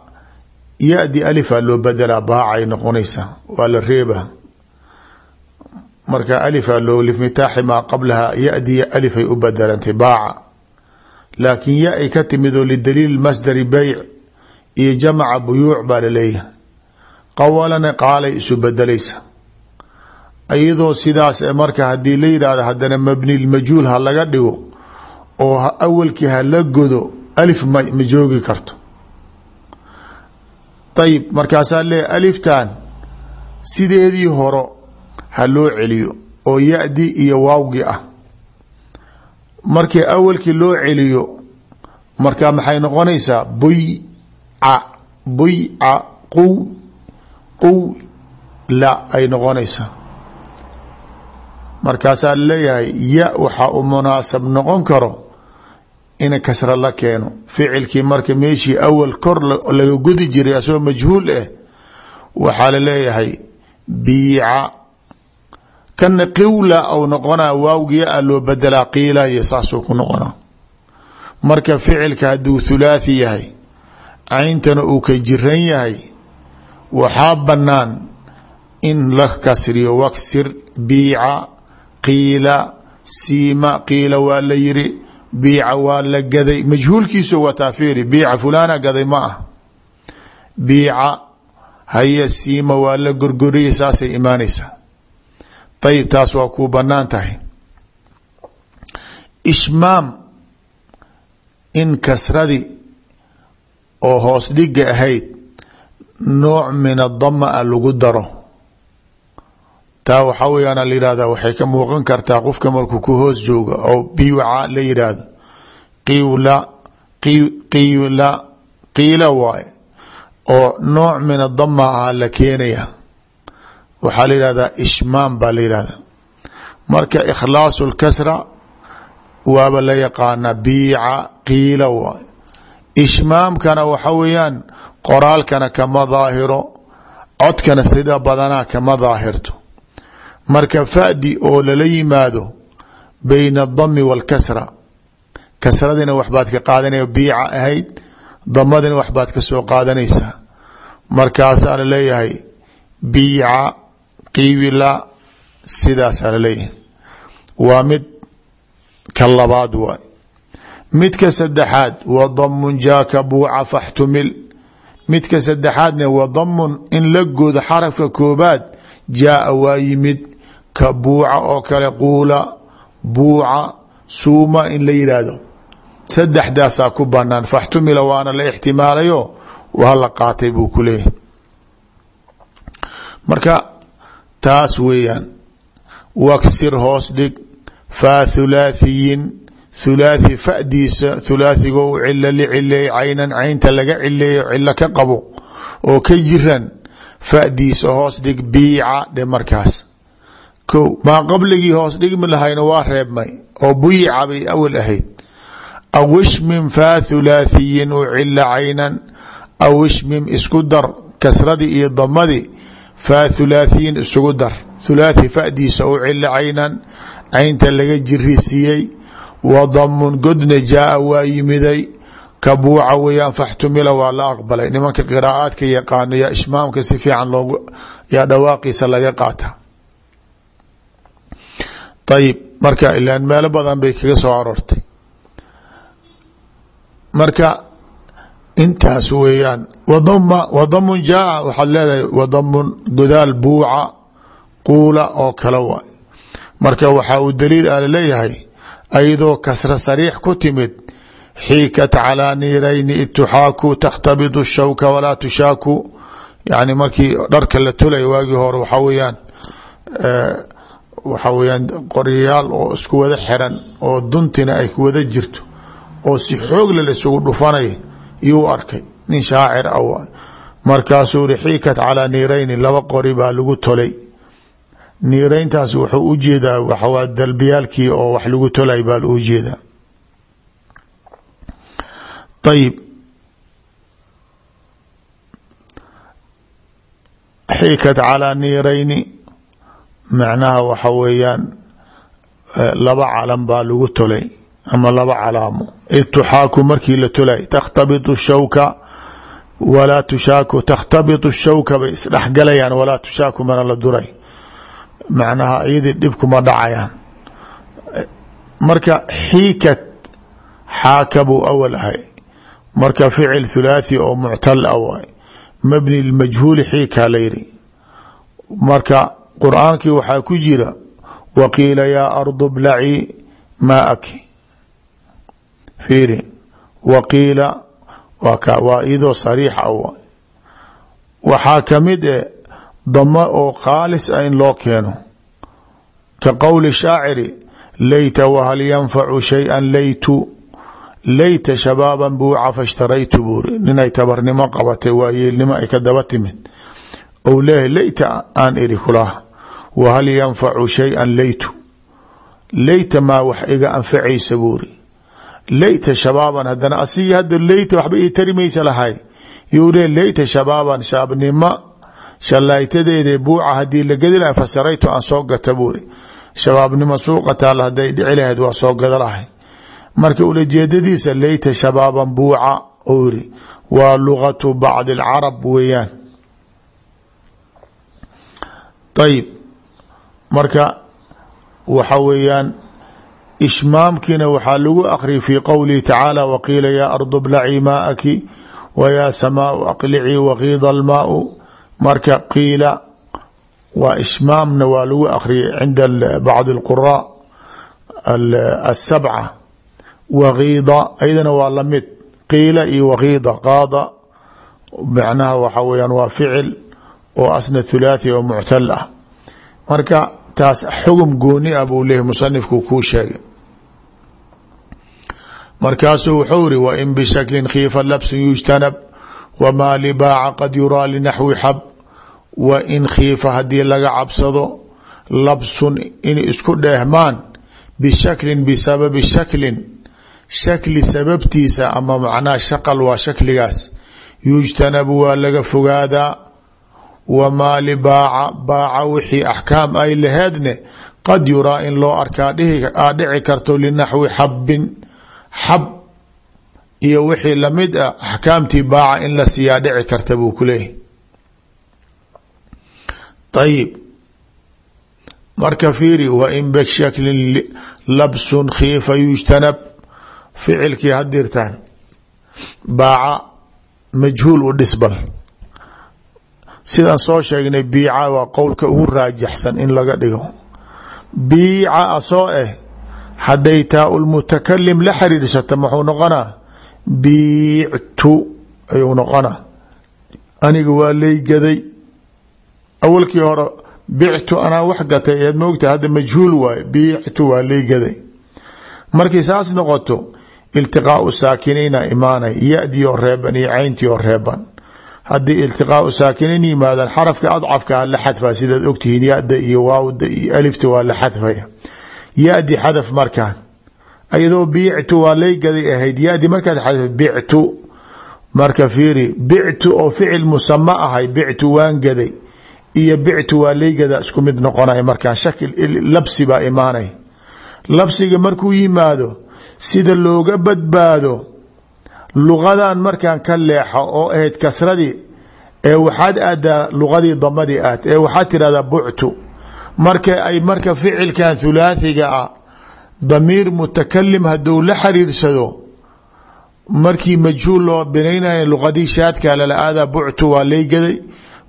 ya-di loo bedelaa baacay noqonaysaa waa la reeba. Marka alifaa loo liftitaaxi maa qablaha ya-di alifay u bedelantay baaca. Laakiin ya ay ka timid oo lidaliil masdari beyc iyo jamaca buyuuc baa la leeyahay qawalana qaalay isu bedelaysa. Iyadoo sidaas marka haddii la yidhaahdo haddana mabni majhuul ha laga dhigo oo awalkii ha la godo alif ma ma joogi karto. Ayib markaasaa leeya aliftan sideedii horo ha loo celiyo oo ya-di iyo waawgi ah. Markii awalkii loo celiyo marka maxay noqonaysaa? Buyca buyca quw quw la ay noqonaysaa markaasaa leeyahay ya waxaa u munaasab noqon karo in kasra la keeno. Ficilkii marka meeshii awal kor laga gudi jiray asagoo majhuul ah waxaa la leeyahay biica. Kana qiwla au noqonaa waawgiya a loo bedelaa qiila iyo saasuu ku noqonaa. Marka ficilka hadduu thulaathi yahay cayntana uu ka jiran yahay waxaa bannaan in la kasriyo waksir biica qiila siima qiila waa la yiri biica waa la gaday. Majhuulkiisu wataa fiiri biica fulaana gaday ma ah. Biica haya siima waa la gorgoriyay saasay imaanaysaa. Ayib taas waa kuu bannaan tahay. Ishmaam in kasradii oo hoos dhiga ahayd nooc min adama a lagu daro. Taa waxaa weyaana la yihahda waxay ka muuqan kartaa qofka markuu ku hoos jooga oo biwaca la yidhaahdo. Qiwla qiwla qiila waaye oo nooc min adama ah la keenaya. Waxaa la yihahdaa ishmaam baa la yihahda marka ikhlaasu lkasra waaba la yaqaanaa biica qiila waay. Ishmaamkana waxa weeyaan qoraalkana kama daahiro codkana sida badanaa kama daahirto. Marka fadi oo lala yimaado bayna adami wاlkasra kasradina waxbaad ka qaadanaya biica ahayd damadina waxbaad ka soo qaadanaysaa. Markaasaa la leeyahay biica qiwila sidaasaa la leeyahay waa mid ka labaad waay. Midka saddexaad wa damun jaaka buuca faxtumil midka saddexaadna wa damun in la goodo xarafka koobaad jaaa waa yimid ka buuca oo kale quula buuca suuma in la yidhaahdo saddexdaasaa ku banaan faxtumila waana la ixtimaalayo waa la qaatay buu ku leeyahay. Marka taas weeyaan. Waksir hoos dhig faa thulaathiyin thulaathi fadiisa thulaathigo u cilo licileey caynan caynta laga cileeyo cilo ka qabo oo ka jiran fadiisa hoos dhig biica dhe markaas. Ko maa qabligii hoos dhigmi lahayna waa reebmay oo buyica bay awal ahayd. Aw ishmim faa thulaathiyin u cilo caynan aw ishmim isku dar kasradii iyo damadii faa thulaathiyin isugu dar. Thulaathi fadiisa caynta laga jirisiiyey wa damun godna jaaa waa yimiday ka buuca weyaan faxtumila waa la aqbalay nimanka qiraa'aadka yaqaano yaa ishmaamka si fiican loogu yaa dhawaaqiisa laga qaata ayib marka ilaan meelo badan bay kaga soo aroortay marka intaas weeyaan wadama wadamun jaaa waxaad leedahay wadamun godaal buuca quula oo kale waay marka waxaa uu daliil a la leeyahay ayadoo kasra sariix ku timid xiikat calىa niirayni id tuxaaku takhtabidu shawka walaa tushaaku yani markii dharka la tolay waagii hore waxaa weyaan waxaa weyaan qoryayaal oo isku wada xiran oo duntina ay wada jirto oo si xoogle la isugu dhufanay yuu arkay nin shaacir a markaasuu ri xiikat calىa niirayni laba qori baa lagu tolay niirayntaas wuxuu u jeedaa waxawaa dalbiyaalkii oo wax lagu tolay baa u jeedaa. Ayib xiikat calىa niirayni macnaha waxa weeyaan laba calam baa lagu tolay ama laba calaamo. Id tuxaaku markii la tolay takhtabitu shawka walaa tushaaku takhtabitu shawka bay isdhexgalayaan walaa tushaaku mana la duray macnaha iyadii dhibkuma dhacayaan. Marka xiikat xaaka buu awal ahay. Marka ficil thulaathi oo muctal a waay. Mabni lmajhuuli xiikaa la yiri marka qur'aankii waxaa ku jira waqiila yaa ardu blacii maaki fiiri waqiila waa iyadoo sariix a waay. Waxaa ka mid e damo oo khaalis a in loo keeno. Ka qowli shaaciri layta wahal yanfacu shayئa laytu layta shabaaban buuca fashtaraytu buuri ninay tabarnimo qabatay waa yeelnimo ay ka daba timid. Ou leeyahay layta aan iri kulaha wahal yanfacu shay-an laytu layta maa wax iga anfacaysa buuri layta shabaaban haddana hadda layta waxba ii tarimaysa lahay. Le layta shabaaban shaabnimo shallaaytadeeda buuca haddii la gedi lahay fasaraytu aan soo gata buuri. Shabaabnimo suuqa taal hadday dhici lahayd waa soo gada lahay. Marka ulajeedadiisa layta shabaaban buuca ou waa lugatu bacdi alcarab weeyaan. Ayib marka waxa weeyaan ishmaamkiina waxaa lagu akhriyay fii qowlihi tacaala waqiila yaa ardu blacii maa'aki wa yaa samaau aqlicii waqiida almaau marka qiila waa ishmaamna waa lagu akhriyay cinda bacdi alquraa asabca wakiida ayadana waa la mid qiila iyo wakiida qaada macnaha waxa weyaan waa ficil oo asna thulaathi oo muctal ah. Marka taas xugum gooni ah buu leeyahy musanifku kuu sheegay. Markaasuu wuxuu iri wain bishaklin khiifa labsun yujtanab wamaa libaaca qad yuraa linaxwi xab wa in khiifa haddii laga cabsado labsun in isku dheehmaan bishaklin bisababi shaklin. Shakli sababtiisa ama macnaha shaqal waa shakligaas. Yujtanabu waa laga fogaadaa. Wamaa libaaca baaca wixii axkaam ay laheedne qad yuraa in loo arkaa aa dhici karto linaxwi xabbin xab iyo wixii la mid ah axkaamtii baaca in la siiyaa dhici karta buu ku leeyahy ayib marka fiiri wain bishaklin labsun khiifa yujtanab ficilkii hadirtaan baaca majhuul u dhisbal sidaan soo sheegnay biica waa qowlka ugu raajaxsan in laga dhigo biica asoo ah hadday taa ulmutakalim la xiriirsata muxuu noqonaa biictu ayuu noqonaa aniga waa leygaday awalkii hore bictu anaa wax gatay eed moogta hadda majhuul waaye biictu waa leygaday markay saas noqoto iltiqaau saakiniina imaanay yadii oo reeban iyo cayntii oo reeban. Haddii iltiqaau saakiniin yimaadaan xarafka adcafkaa la xadfaa sidaad ogtihiin yada iyo waawda iyo alifta waa la xadfaya. Yadi xadaf markaan. Ayadoo biictu waa leygaday ahayd yadi markaad xadaf bictu. Marka fiiri bictu oo ficil musama ahay bictu waan gaday iyo bictu waa leygada isku mid noqonay markaan shakil labsi baa imaanay. Labsiga markuu yimaado sida looga badbaado luqadan markaan ka leexo oo ahayd kasradii ee waxaad aadaa luqadii damadii aad ee waxaad tirahdaa buctu. Marka ay marka ficilkan thulaathiga ah damiir mutakalim haduu la xiriirsado markii majhuul loo binaynaya luqadii shaadka lala aadaa buctu waa leygaday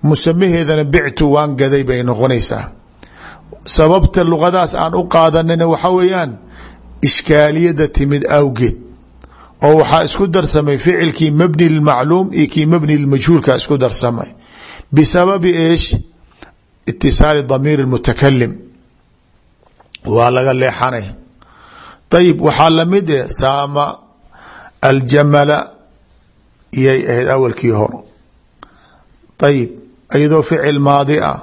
musamaheedana bictu waan gaday bay noqonaysaa. Sababta luqadaas aan u qaadanana waxa weeyaan ishkaaliyada timid awgeed. Oo waxaa isku darsamay ficilkii mabni lmacluum iyo kii mabni lmajhuulka isku darsamay. Bisababi eesh itisaali damiir mutakalim waa laga leexanay. Ayib waxaa la mid eh saama aljamala iyay ahayd awalkii hore. Ayib iyadoo ficil maadi ah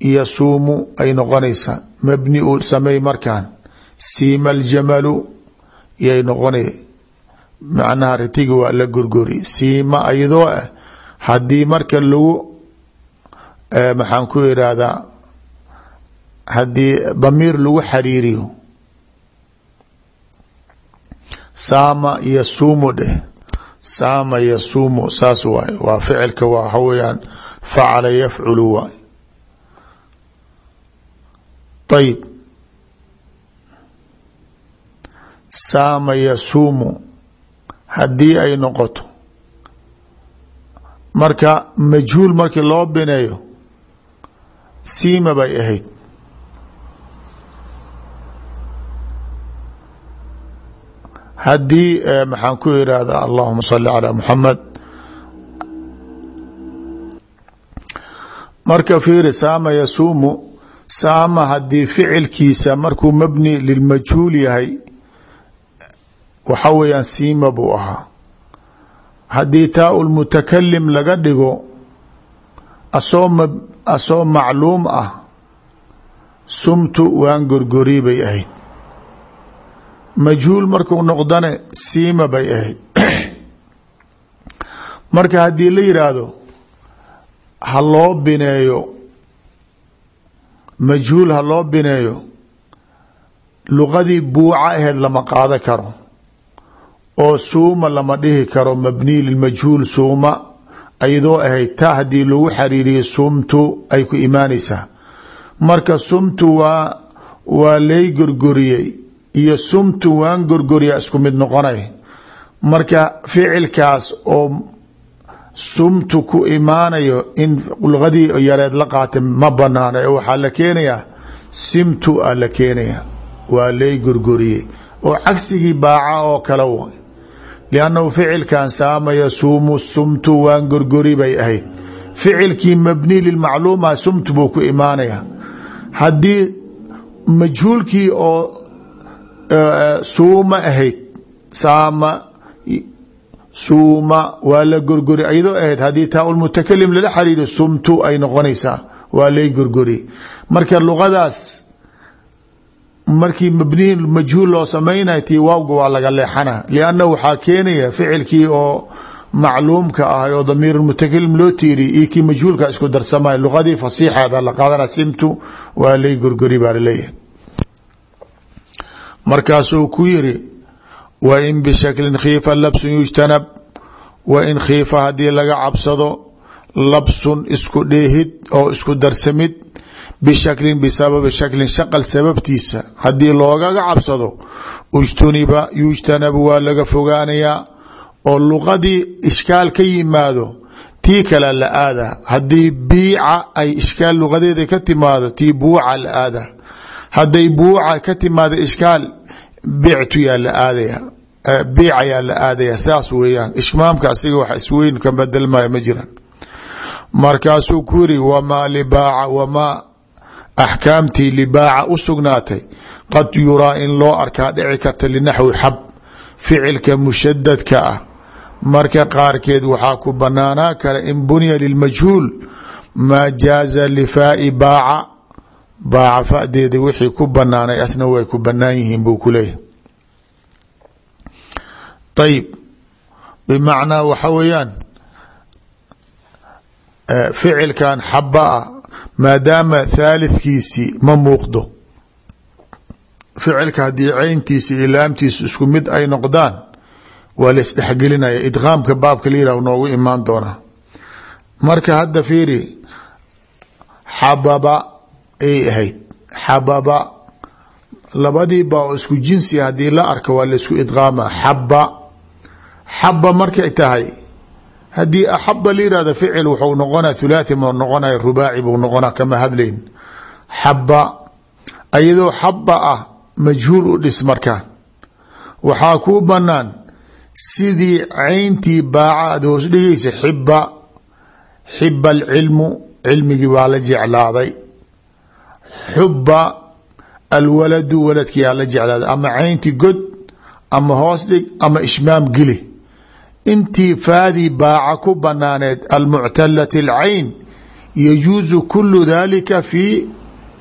yasuumu ay noqonaysaa mabni uu samey markaan siima aljamalu yay noqonay. Macnaha ritiga waa la gorgori. Siima iyadoo ah haddii marka lagu maxaan ku irahdaa haddii damiir lagu xariiriyo saama yasuumu dheh saama yasuumu saas waay waa ficilka waxa weeyaan facala yafculu waay ayib saama yasuumu. Haddii ay noqoto. Marka majhuul markii loo bineeyo siima bay ahayd haddii maxaan ku irahda allahuma sali calى muxamed marka fiiri saama yasuumu saama haddii ficilkiisa markuu mabni lilmajhuul yahay waxa weeyaan siima buu ahaa. Haddii taa ulmutakalim laga dhigo asoo asoo macluum ah sumtu waan gorgori bay ahayd majhuul markuu noqdane siima bay ahayd. Marka haddii la yidhaahdo ha loo bineeyo majhuul ha loo bineeyo luqadii buuca aheyd lama qaado karo oo suuma lama dhihi karo mabniy lilmajhuul suuma ayadoo ahayd taa haddii lagu xariiriyo sumtu ay ku imaanaysaa. Marka sumtu waa waa lay gorgoriyey iyo sumtu waan gorgoriya isku mid noqonay. Marka ficilkaas oo sumtu ku imaanayo in luqadii yareed la qaata ma banaana ee waxaa la keenayaa simtu a la keenaya waa lay gorgoriyey. Oo cagsigii baaca oo kale w liannahu ficilkan saamaya suumu sumtu waan gorgori bay ahayd. Ficilkii mabni lilmacluuma sumtu buu ku imaanaya haddii majhuulkii oo suuma ahayd. Saama suuma waa la gorgori iyadoo ahayd haddii taa ulmutakalim lala xariiro sumtu ay noqonaysaa waa lay gorgori marka luqadaas markii mabnihi majhuul loo samaynayo tii waawga waa laga leexana lianna waxaa keenaya ficilkii oo macluumka ah oo damiir mutakalim loo tiiriy iyo kii majhuulka isku darsamay luqadii fasiixeeda la qaadana simtu waa lay gorgori baa la leeyahay markaasuu ku yiri wa in bishaklin khiifa labsun yujtanab wa in khiifa haddii laga cabsado labsun isku dheehid oo isku darsamid bishaklin bisababi shaklin shaqal sababtiisa. Haddii loogaga cabsado ujtuniba yujtanabu waa laga fogaanayaa oo luqadii ishkaal ka yimaado tii kale la aada haddii biica ay ishkaal luqadeeda ka timaado tii buuca la aada hadday buuca ka timaado ishkaal bictu yaa la aadaya biic ayaa la aadaya saas weeyaan. Ishmaamka asiga wax isweyn ka bedelmaya ma jiran. Markaasuu ku yiri wamaa libaaca wamaa axkaamtii libaaca u sugnaatay? Qad yuraa in loo arkaa dhici karta linaxwi xab ficilka mushadadka ah. Marka qaarkeed waxaa ku banaanaa kara in bunya lilmajhuul maa jaaza lifaai baaca baaca fadeeda wixii ku banaanay asna way ku banaan yihiin buu ku leeyahy ayib bimacnaa waxa weeyaan ficilkan xaba ah maadaama thaalithkiisii ma muuqdo. Ficilka haddii cayntiisa iyo laamtiisa isku mid ay noqdaan waa la isdhexgelinaya idqaamka baabka la yihah noogu imaan doonaa. Marka hadda fiiri xababa ay ahayd. Xababa labadii baa oo isku jinsi haddii la arka waa la isku idqaama. Xaba xaba markay tahay haddii axaba la yihahdo ficil wuxuu noqonaya thulaathi ma noqonaya rubaaci buu noqonaa kama hadlayn xaba iyadoo xaba ah majhuul u dhis markaan waxaa kuu banaan sidii cayntii baaca aad hoos dhigaysa xiba xiba alcilmu cilmigii baa la jeclaaday xuba alwaladu waladkiyaa la jeclaaday ama cayntii god ama hoos dhig ama ishmaam geli intii faadii baaca ku banaaneed almuctalati alcayn yajuusu kulu dalika fi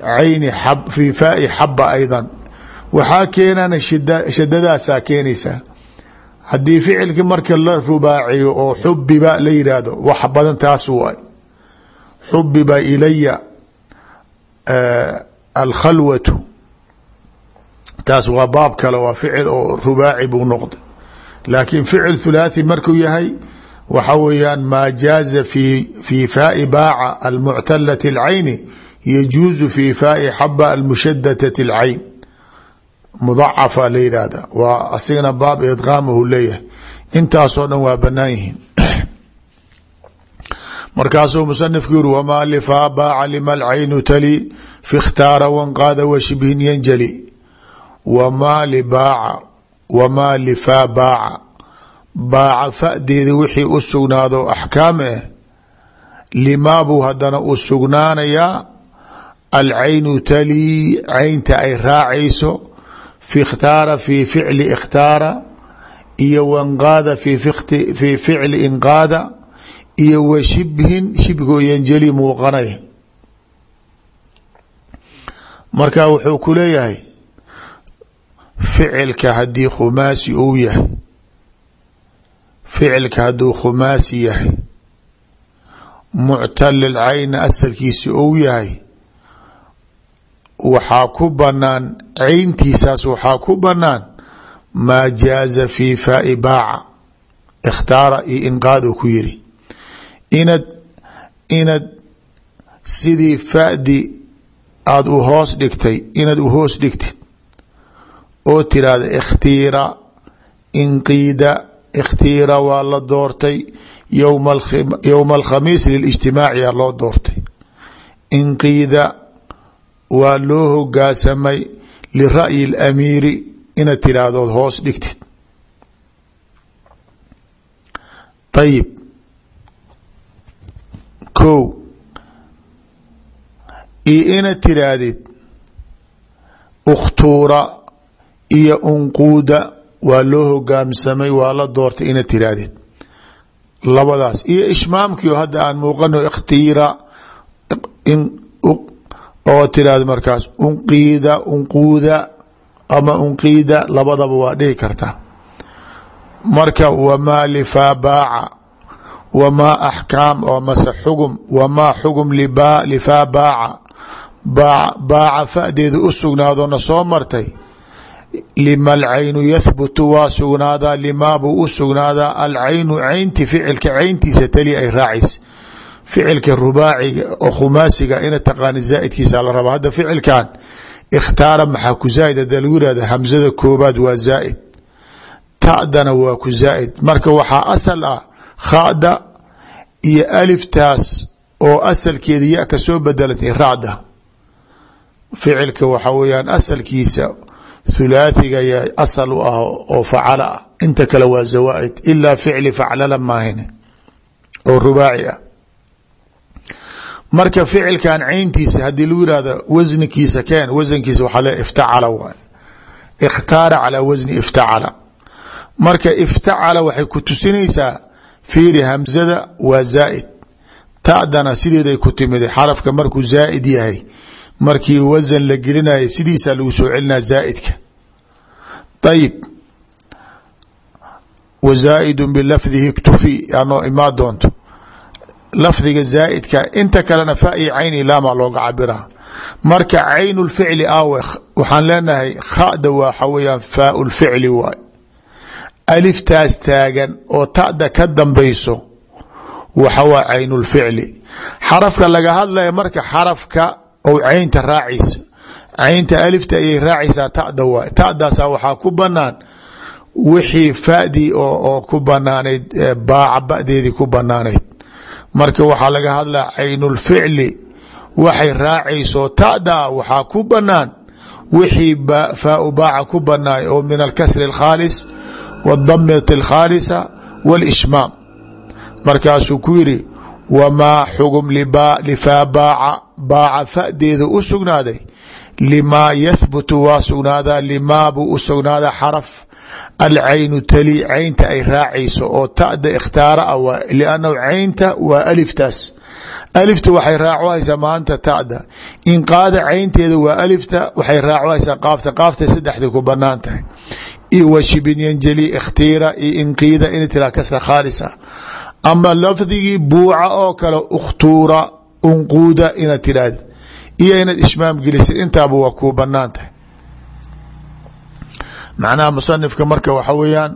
cayni fi faai xaba aydan. Waxaa keenana shadadaasaa keenaysaa haddii ficilki marka la rubaaciyo oo xubiba la yidhaahdo wax badan taas waay. Xubiba ilaya alkhalwatu taas waa baab kale waa ficil oo rubaaci buu noqday laakiin ficil thulaathi markuu yahay waxa weeyaan maa jaaza fi fi faai baaca almuctalati alcayni yajuuzu fi faai xaba almushadatat alcayn mudacafa la yidhaahda waa asigana baab idqaamahu leeyahay intaasoo dhan waa banaan markaasuu musanifku yiri wamaa lifaa baaca lima alcaynu tali fi khtaara wanqaada wa shibhin yanjali. Wamaa libaaca wamaa lifaa baaca. Baaca fadeeda wixii u sugnaado axkaam ah limaabuu hadana u sugnaanayaa alcaynu talii caynta ay raacayso fi khtaara fi ficli ikhtaara iyo wanqaada fi fii ficli inqaada iyo wa shibhin shibhigoo yanjeli muuqanay. Marka wuxuu ku leeyahay ficilka haddii khumaasi uu yahay ficilka hadduu khumaasi yahay muctalil cayna asalkiisi ou yahay waxaa ku banaan cayntiisaas waxaa ku banaan maa jaaza fi faai baaca ikhtaara iyo inqaad uu ku yiri inad inad sidii fadi aada u hoos dhigtay inaad u hoos dhigtid oo tiraahda ikhtiira inqiida ikhtiira waa la doortay yowma alkhamiis lilijtimaaci aa loo doortay. Inqiida waa loo hogaasamay lira'yi اlamiiri inaad tiraahdood hoos dhigtid. Ayib ko iyo inaad tiraahdid ukhtuura iyo unquuda waa loo hogaamsamay waa la doortay inaad tiraahdid labadaas iyo ishmaamkio hadda aan muuqano ikhtiira oo tiraahdo markaas unqiida unquuda ama unqiida labadaba waa dhihi karta. Marka wamaa lifaabaaca wamaa axkaam oo mase xugum wamaa xugum lifaa baaca baaca fadeeda u sugnaadona soo martay lima alcaynu yahbutu waa sugnaadaa limaa buu u sugnaadaa alcaynu caynti ficilka cayntiisa tali ay raacaysa ficilka rubaaciga oo khumaasiga ina taqaani zaaidkiisa la rabaa hadda ficilkan ikhtaara maxaa ku zaaid hadaa lagu yihahda hamsada koobaad waa zaaid ta'dana waa ku zaaid marka khada iyo aliftaas oo asalkeeda ya ka soo bedelatay racda ficilka waxa weyaan asalkiisa thulaathiga ya asal ah oo facala ah. Inta kale waa zawaaid ilaa ficli faclala maahine oo rubaaci ah. Marka ficilkan cayntiisa haddii lagu yihahdo wasnikiisa keen wasankiisa waxaa le iftacala waay. Ikhtaara calaa wasni iftacala. Marka iftacala waxay ku tusinaysaa fiiri hamzada waa zaaid. Ta'dana sideeday ku timid xarafka markuu zaaid yahay markii wasan la gelinaya sidiisaa lagu soo celinaa zaaidka. Ayib wa zaa'idu bilafdihi iktufi anoo imaa doonto. Lafdiga zaaidka inta kalena fa i cayni laama looga cabira marka cayn lficli awe waxaan leenahay khada waxa weyaan faau lficli waay aliftaas taagan oo ta'da ka dambayso waxa waa cayn lficli xarafka laga hadlaya marka xarafka ou caynta raacayso caynta alifta ayay raacaysaa ta'da waay ta'daasa waxaa ku banaan wixii fadii oo ku banaanayd baaca badeedii ku banaanayd marka waxaa laga hadlaa caynulficli waxay raacayso ta'da waxaa ku banaan wixii faau baaca ku banaay oo min alkasri alkhaalis wاdamati alkhaalisa wاlishmaam markaasuu ku yiri wamaa xugum lifaa baaca baaca fadeeda u sugnaaday limaa yahbutu waa sugnaadaa limaa buu u sugnaadaa xaraf alcaynu tali caynta ay raacayso oo ta'da ikhtaara ah waa liannahu caynta waa aliftaas alifta waxay raacohaysaa maanta ta'da inqaada caynteeda waa alifta waxay raacohaysaa qaafta qaafta saddexda ku bannaan tahay iyo wa shibin yanjali ikhtiira iyo inqiida ina tiraa kasra khaalisa. Ama lafdigii buuca oo kale ukhtuura unquuda inaad tiraahd iyo inaad ishmaam gelisid intaaba waa kuu bannaan tahay macnaha musanifka marka waxa weeyaan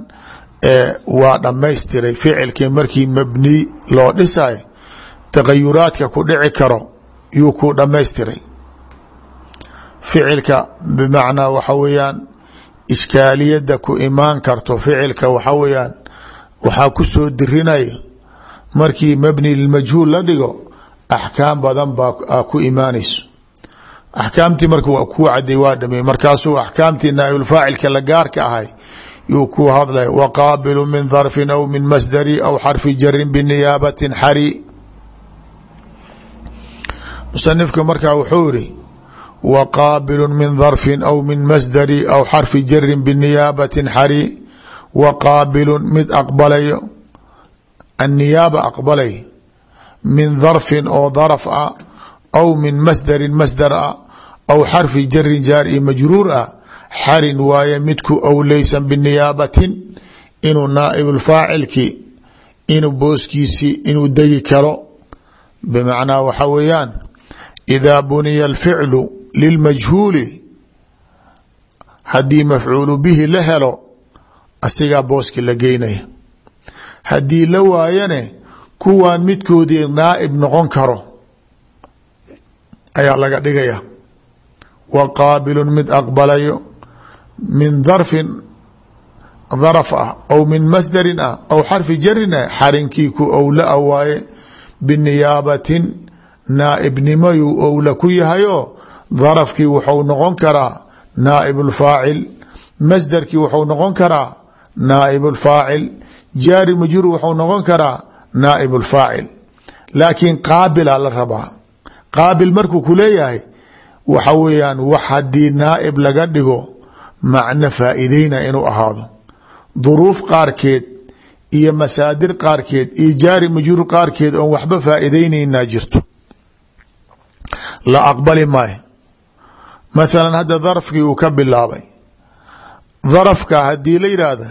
waa dhamaystiray ficilkii markii mabni loo dhisayo tagayuraadka ku dhici karo yuu ku dhamaystiray ficilka bimacnaa waxa weeyaan iskaaliyadda ku imaan karto ficilka waxa weeyaan waxaa ku soo dirinaya markii mabni lilmajhuul la dhigo axkaam badan baa ku imaanayso. Axkaamtii marka waa kuu caday waa dhamey markaasuu axkaamtii naaibulfaacilka la gaarka ahay yuu ku hadlay waqaabilu min darfin aw min masdari aw xarfi jarin biniyaabatin xari. Musanifka markaa wuxuu iri waqaabilu min darfin aw min masdari aw xarfi jarin biniyaabatin xari qaabilun mid aqbalayo anniyaaba aqbalay min darfin oo daraf ah aw min masdarin masdar ah aw xarfi jarin jaar iyo majruur ah xarin waaye midku owleysan biniyaabatin inuu naaibulfaacilki inuu booskiisii inuu degi karo bimacnaa waxa weeyaan idaa buniya alficlu lilmajhuuli haddii mafcuulu bihi la helo asigaa booski la geynaya haddii la waayane kuwaan midkoodii naaib noqon karo ayaa laga dhigaya. Wa qaabilun mid aqbalayo min darfin daraf ah aw min masdarin ah aw xarfi jarin ah xarinkii ku owla a waaye biniyaabatin naaibnimayuu owla ku yahayo darafkii wuxuu noqon karaa naaib lfaacil masdarkii wuxuu noqon karaa naaib lfaacil jaari majruur wuxuu noqon karaa naaib lfaacil laakiin qaabila la rabaa. Qaabil markuu ku leeyahay waxa weeyaan wax haddii naaib laga dhigo macno faa'iideyna inuu ahaado. Duruuf qaarkeed iyo masaadir qaarkeed iyo jaari majruur qaarkeed oon waxba faa'iideyneynaa jirto mathalan hadda darafkii uu ka bilaabay. Darafka haddii la yidhaahda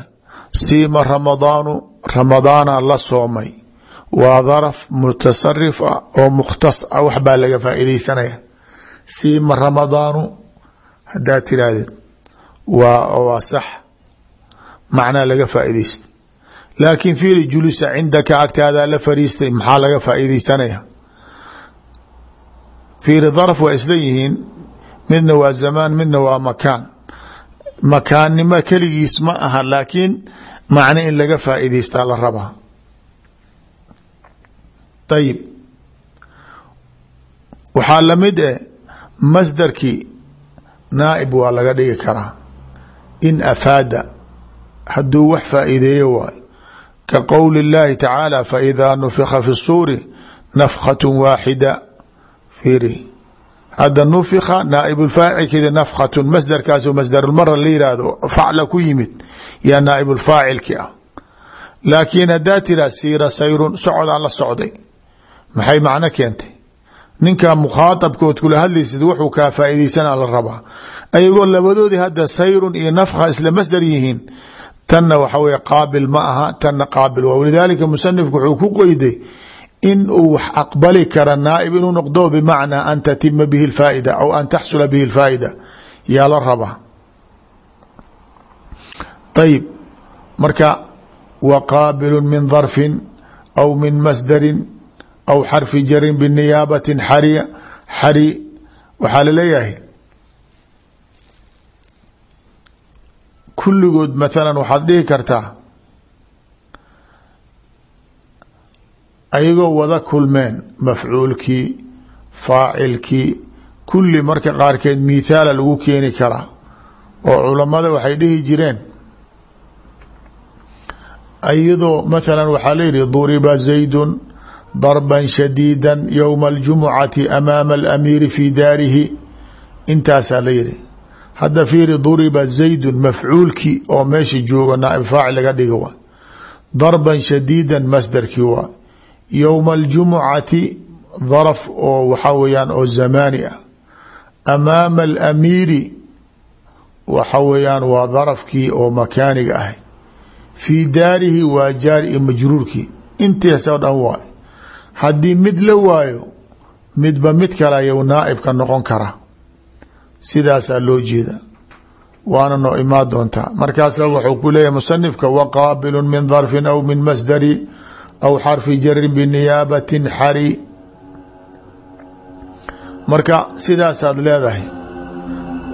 siima ramadaanu ramadaana la soomay. Waa daraf mutasarif ah oo mukhtas ah wax baa laga faa'iideysanaya siima ramadaanu haddaad tiraahdeed waa waa sax. Macnaa laga faa'iideysta laakiin fiiri julisa cindaka agtaadaa la fariistay maxaa laga yihiin midna waa zamaan midna waa makaan makaannimo keligiis ma aha laakiin macno in laga faa'iideystaa la rabaa ayib waxaa lamid eh masdarkii naaib waa laga dhigi karaa in afaada hadduu wax faa'iideeyo waayo ka qowli اllahi tacaala faidaa nufika fi الsuuri nafkhaة waaxida fiiri hadda nufika naaib faacilkeedi nafkhaة masdarkaas masdarmara la yihahdo facla ku yimid yaa naaib faacilki ah. Laakiin haddaa tiraa siira sayrun socodaan la socday. Maxay macno keentay? Ninka mukhaaabkood kula hadlaysid wuxuu kaa faa'iideysana la rabaa. Ayagoo labadoodii hadda sayrun iyo nafkha isla masdar yihiin tanna waxa weye qaabil ma aha tanna qaabil waa. Walidaalika musanifku wuxuu ku qoyday in uu wax aqbali kara naaib inuu noqdo bimacnaa an tatima bihi lfaa'ida aw an taxsula bihi lfaa'ida yaa la rabaa ayib marka wa qaabilu min darfin aw min masdarin aw xarfi jarin biniyaabatin xariya xari waxaa la leeyahay kulligood mathalan waxaad dhihi kartaa ayagoo wada kulmeen mafcuulkii faacilkii kulli marka qaarkeed mithaala lagu keeni karaa oo culammada waxay dhihi jireen. Iyadoo mathalan waxaa layihi duriba zaydun darban shadiida yowma aljumucati amaama alamiiri fi daarihi. Intaasaa la yihi hadda fiiri duriba zaydun mafcuulkii oo meesha jooga naaib faacil laga dhiga darban shadiida masdarkii waa yowma aljumucati daraf oo waxaa weyaan oo zamaani ah. Amaama alamiiri waxa weeyaan waa darafkii oo makaaniga ahay. Fii daarihi waa jaari iyo majruurkii. Intiisoo dhan waay. Haddii mid la waayo midba mid kale ayuu naaibka noqon kara sidaasaa loo jeeda. Waana noo imaan doontaa. Markaasa wuxuu ku leeyahy musanifka waqaabilu min darfin aw min masdari aw xarfi jarin biniyaabatin xari. Marka sidaasaad leedahay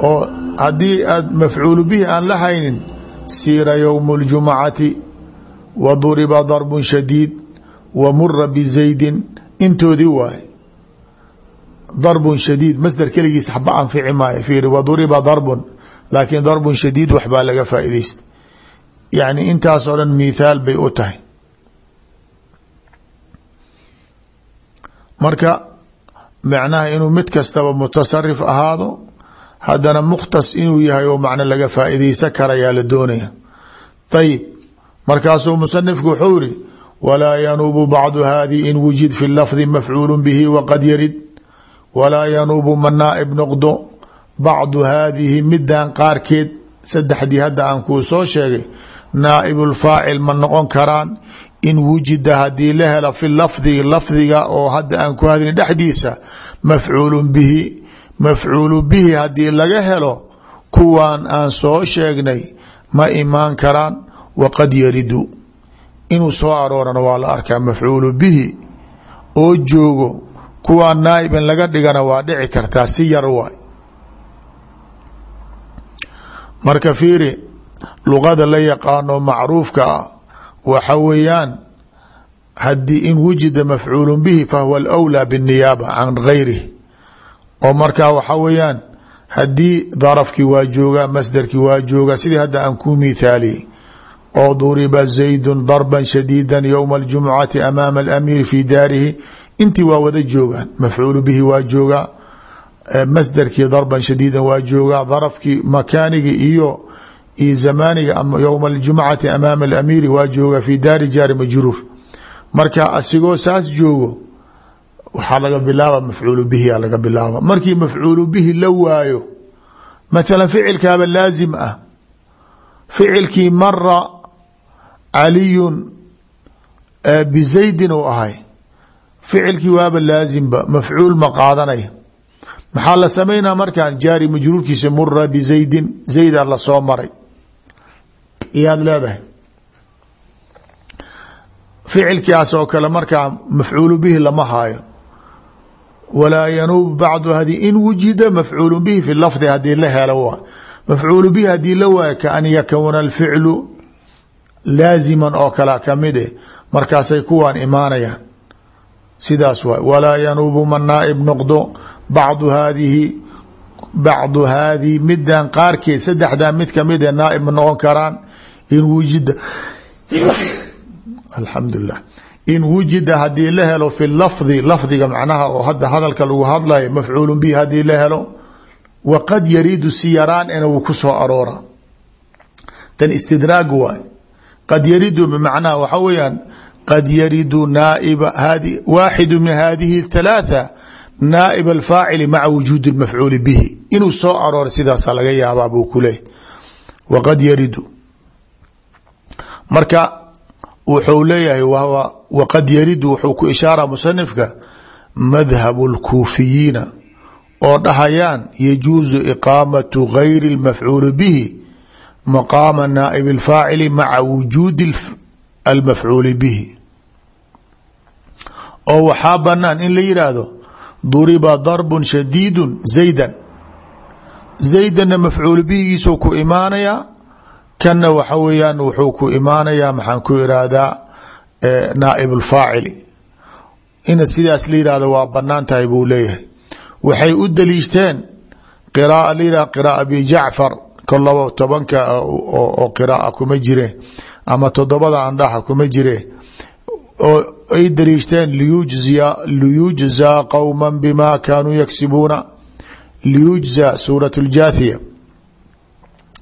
oo haddii aad mafcuulu bihi aan la haynin siira yowmu اljumcati wa duriba darbun shadiid wa mura bizaydin intoodii waaye. Darbun shadiid masder keligiis haba anfici maayo fiiri wa duriba darbun laakiin darbun shadiid waxbaa laga faa'iideysta yacni intaasoo dhan mithaal bay u tahay marka macnaha inuu mid kastaba mutasarif ahaado haddana mukhtas inuu yahay oo macno laga faa'iideysan karayaa la doonaya. Ayib markaasuu musanifku wuxuu yihi walaa yanuubu bacdu hadihi in wujid fi lafdi mafcuulu bihi waqad yarid. Walaa yanuubu ma naaib noqdo bacdu haadihi midan qaarkeed saddexdii hadda aan kuu soo sheegay naaibulfaacil ma noqon karaan in wujida haddii la helo fi lafdi lafdiga oo hadda aan ku hadlin dhexdiisa mafcuulu bihi mafcuulu bihi haddii laga helo kuwan aan soo sheegnay ma imaan karaan waqad yaridu. Inuu soo aroorana waa la arkaa mafcuulu bihi oo joogo kuwaa naaib laga dhigana waa dhici kartaa si yar waay. Marka fiiri luqada la yaqaano macruufka ah waxa weeyaan haddii in wujida mafcuulu bihi fahuwa alwlaa bاniyaaba can gayrihi oo markaa waxa weeyaan haddii darafkii waa joogaa masdarkii waa joogaa sidii hadda aan ku mithaaliyey oo duriba zaydu darba shadiida ywma اljumcati amaama alamiiri fi daarihi intii waa wada joogaan mafcuulu bihi waa joogaa masdarkii darban shadiida waa joogaa darafkii makaanigii iyo iyo zamaaniga ywma اljumcati amaama alamiiri waa joogaa fi daari jaari majruur. Marka asigoo saas joogo waxaa laga bilaaba mafcuulu bihi laga bilaaba. Markii mafcuulu bihi la waayo mathala ficilkaaba laazim ah. Ficilkii mara caliyun bizaydin uu ahay. Ficilkii waaba laazimba mafcuul ma qaadanaya. Maxaa la samaynaa markaan jaari majruurkiisa mura bizaydin zayda la soo maray iyaad leedahay. Ficilkaas oo kale markaa mafcuulu bihi lama haayo. Walaa yanuub bacdu hadi in wujida mafcuulu bihi fi lafdi haddii la helo waa. Mafcuulu bihi haddii la waayo kaan yakuna alficlu laaziman oo kale ka mid markaasay kuwaan imaanayaan. Sidaas waay walaa yanuubu ma naaib noqdo bacdu haadihi bacdu haadihi midan qaarkeed saddexdaa mid ka mid e naaib ma noqon karaan in wujida alxamdulilah in wujida haddii la helo fi lafdi lafdiga macnaha oo hadda hadalka lagu hadlayo mafcuulu bihi haddii la helo waqad yaridu si yaraan ina wuu ku soo aroora. Tan istidraag waay qad yaridu bmacnaha waxa weeyaan qad yaridu naaiba waaxidu min hadihi اthalaatha naaib alfaacili maca wujuudi اlmafcuuli bihi. Inuu soo aroora sidaasa laga yaabaa buu ku leeyay waqad marka wuxuu leeyahay waqad yaridu wuxuu ku ishaara musanifka madhabu اlkuufiyiina oo dhahayaan yajuusu iqaamatu gayri اlmafcuuli bihi maqaama naaib اlfaacili maca wujuudi almafcuuli bihi oo waxaa banaan in la yidhaahdo duriba darbu shadiidu zaydan zaydana mafcuul bihigiisuu ku imaanayaa kanna waxa weeyaan wuxuu ku imaanayaa maxaan ku irahdaa naaib اlfaacili ina sidaas la yihahdo waa bannaan tahay buu leeyahay. Waxay u daliishteen qiraaa la yihah qiraaa abi jacfar kolaba tobanka oo qiraaa kuma jire ama todobada andhaxa kuma jire. Oo ay daliishteen liyujzaa qowma bima kaanuu yagsibuuna liyujza suurat اljaathiya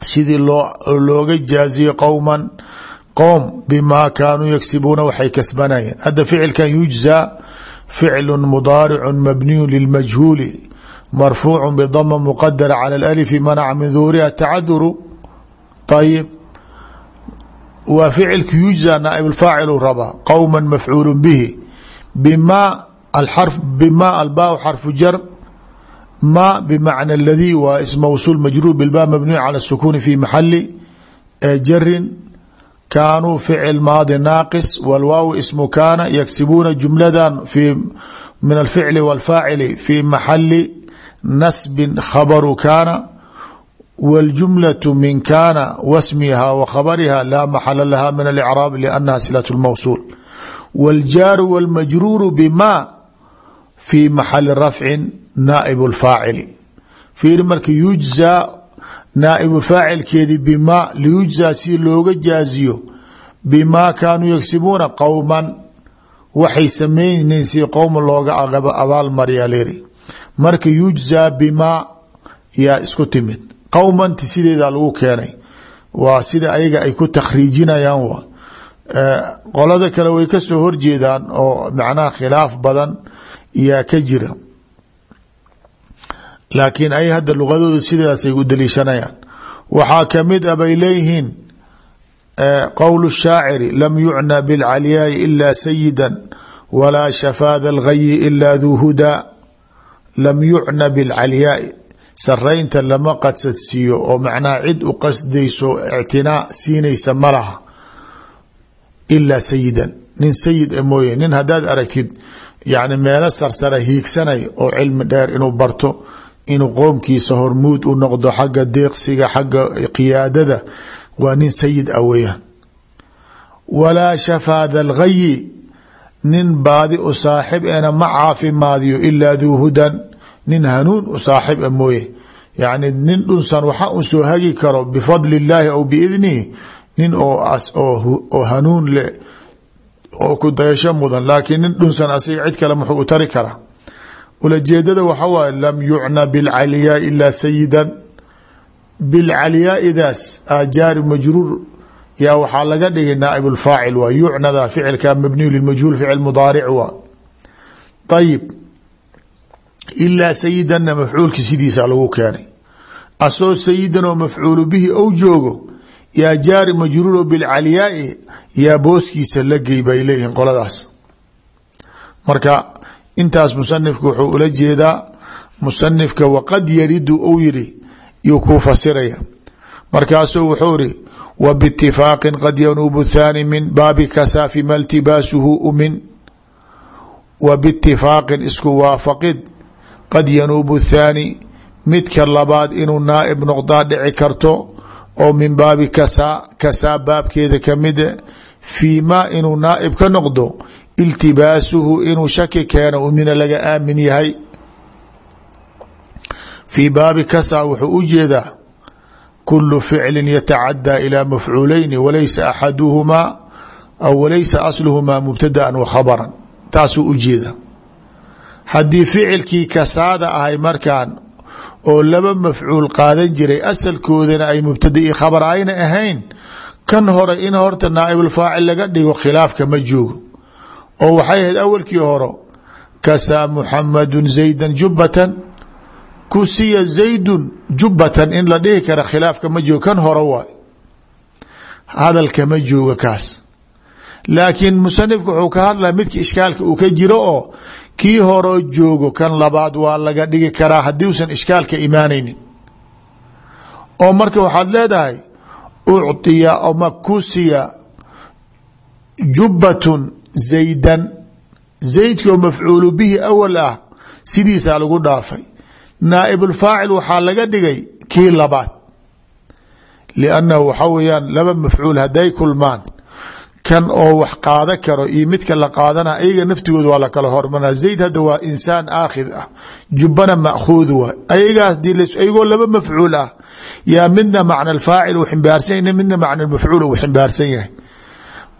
sidii looga jaaziye qowma qowm bima kaanuu yagsibuuna waxay kasbanayeen. Hadda ficilkan yujza ficlu mudaaricu mabniyu lilmajhuuli marfuucu bidama muqadara cala alif manaca min duhuriha tacaduru. Ayib waa ficilka yujza naaib lfaacilu rabaa qowma mafcuulu bihi bima bima albaa xarfu jar ma bmacna اladii waa ism mawsuul majruur bilba mabniyu calى الsukuni fi maxali jarin kaanuu ficil maadi naaqis wlwaaw ismu kaana yagsibuuna jumladan min alficli wاlfaacili fi maxali nasbin khabaru kaana wاljumlaة min kaana wasmiha wa khabariha laa maxala laha min alicraab liannaha silaة اlmawsuul wاljaaru wاlmajruuru bima fi maxali rafcin naaib اlfaacili fiiri marka yujzaa naaib faacilkeedii bima liyujzaa si looga jaaziyo bima kaanuu yagsibuuna qowman waxay sameyneen si qowma looga abaalmaryaa liri marka yujzaa bima yaa isku timid. qowmanti sideeda lagu keenay. waa sida ayaga ay ku takhriijinayaan qolada kale way ka soo horjeedaan oo macnaha khilaaf badan yaa ka jira laakiin ay hadda luqadooda sidaasay u daliishanayaan. Waxaa ka mid a ah bay leeyihiin e, qowl shaaciri lam yucna bilcalyaai ila sayida walaa shafaada alghayi ilaa duu hudaa lam yucna bilcalyaai saraynta lama qadsadsiiyo oo macnaha cid u qasdayso ictinaa siinaysa ma laha ilaa sayidan nin sayid a eh mooye nin hadaad aragtid yani meelo sarsara hiigsanay oo cilmi dheer inuu barto inuu qoomkiisa hormuud u noqdo xagga deeqsiga xagga qiyaadada waa nin sayid ah weeyaan. Walaa shafaada algayi nin baadi u saaxib ena ma caafimaadiyo ilaa duu hudan nin hanuun u saaxib a mooye. Yacni nin dhunsan waxa un soo hagi karo bifadli illaahi aw biidnihi nin oo hanuun leh oo ku dayasho mudan laakiin nin dhunsan asiga cid kale muxuu u tari karaa ulajeedada waxa waaye lam yucna bilcalyaa ilaa sayidan bilcalyaa'idaas ajaari majruur yaa waxaa laga dhigay naaib lfaacil waa yucnada ficilka mabniyu lilmajhuul ficil mudaaric waa. Ayib ilaa sayidanna mafcuulki sidiisa lagu keenay. Asoo sayidan oo mafcuulu bihi ou joogo yaa jaari majruuro bilcalyaai yaa booskiisa la gey bay leeyihiin qoladaas. Marka intaas musanifka wuxuu ula jeedaa musanifka waqad yaridu ou yiri yuu kuu fasiraya. Markaasuu wuxuu iri wa bitifaaqin qad yanuubu thaani min baabi kasaafi ma ltibaasuhu umin wa bitifaaqin isku waafaqid qad yanuubu thaani midka labaad inuu naaib noqdaa dhici karto oo min baabi kasaa kasaa baabkeeda kamida fii ma inuu naaib ka noqdo iltibaasuhu inuu shaki keeno umina laga aamin yahay. Fii baabi kasaa wuxuu u jeedaa kulu ficli yatacadaa ilى mafcuulayni walaysa axaduhumaa aw walaysa asluhumaa mubtadaan wa khabaran. Taasuu u jeeda haddii ficilkii kasaada ahay markaan oo laba mafcuul qaadan jiray asalkoodana ay mubtada i khabar ayna ahayn kan hore in horta naaibulfaacil laga dhigo khilaafka ma joogo oo waxay ahayd awalkii horo kasaa muxamadu zaydan jubbatan. Kusiya zaydun jubbatan in la dhihi kara khilaafka ma joogo kan hore waay. Hadalka ma jooga kaas. Laakiin musanifku wuxuu ka hadlaya midka ishkaalka uu ka jiro oo kii horoo joogo kan labaad waa laga dhigi karaa haddii usan ishkaalka imaanaynin. Oo marka waxaad leedahay ucطiya oma kusiya jubbatun zaydan zaydkoo mafcuulu bihi awal ah sidiisaa lagu dhaafay naaibulfaacil waxaa laga dhigay kii labaad liannahu waxa weeyaan laba mafcuul hadday kulmaan kan oo wax qaada karo iyo midka la qaadana ayaga naftigooda waa lakala hormaraa zayd hadda waa insaan aakhid ah jubbana ma'khuud waay ayagaas ayagoo laba mafcuul ah yaa midna macna alfaacil uu ximbaarsan yahy midna macna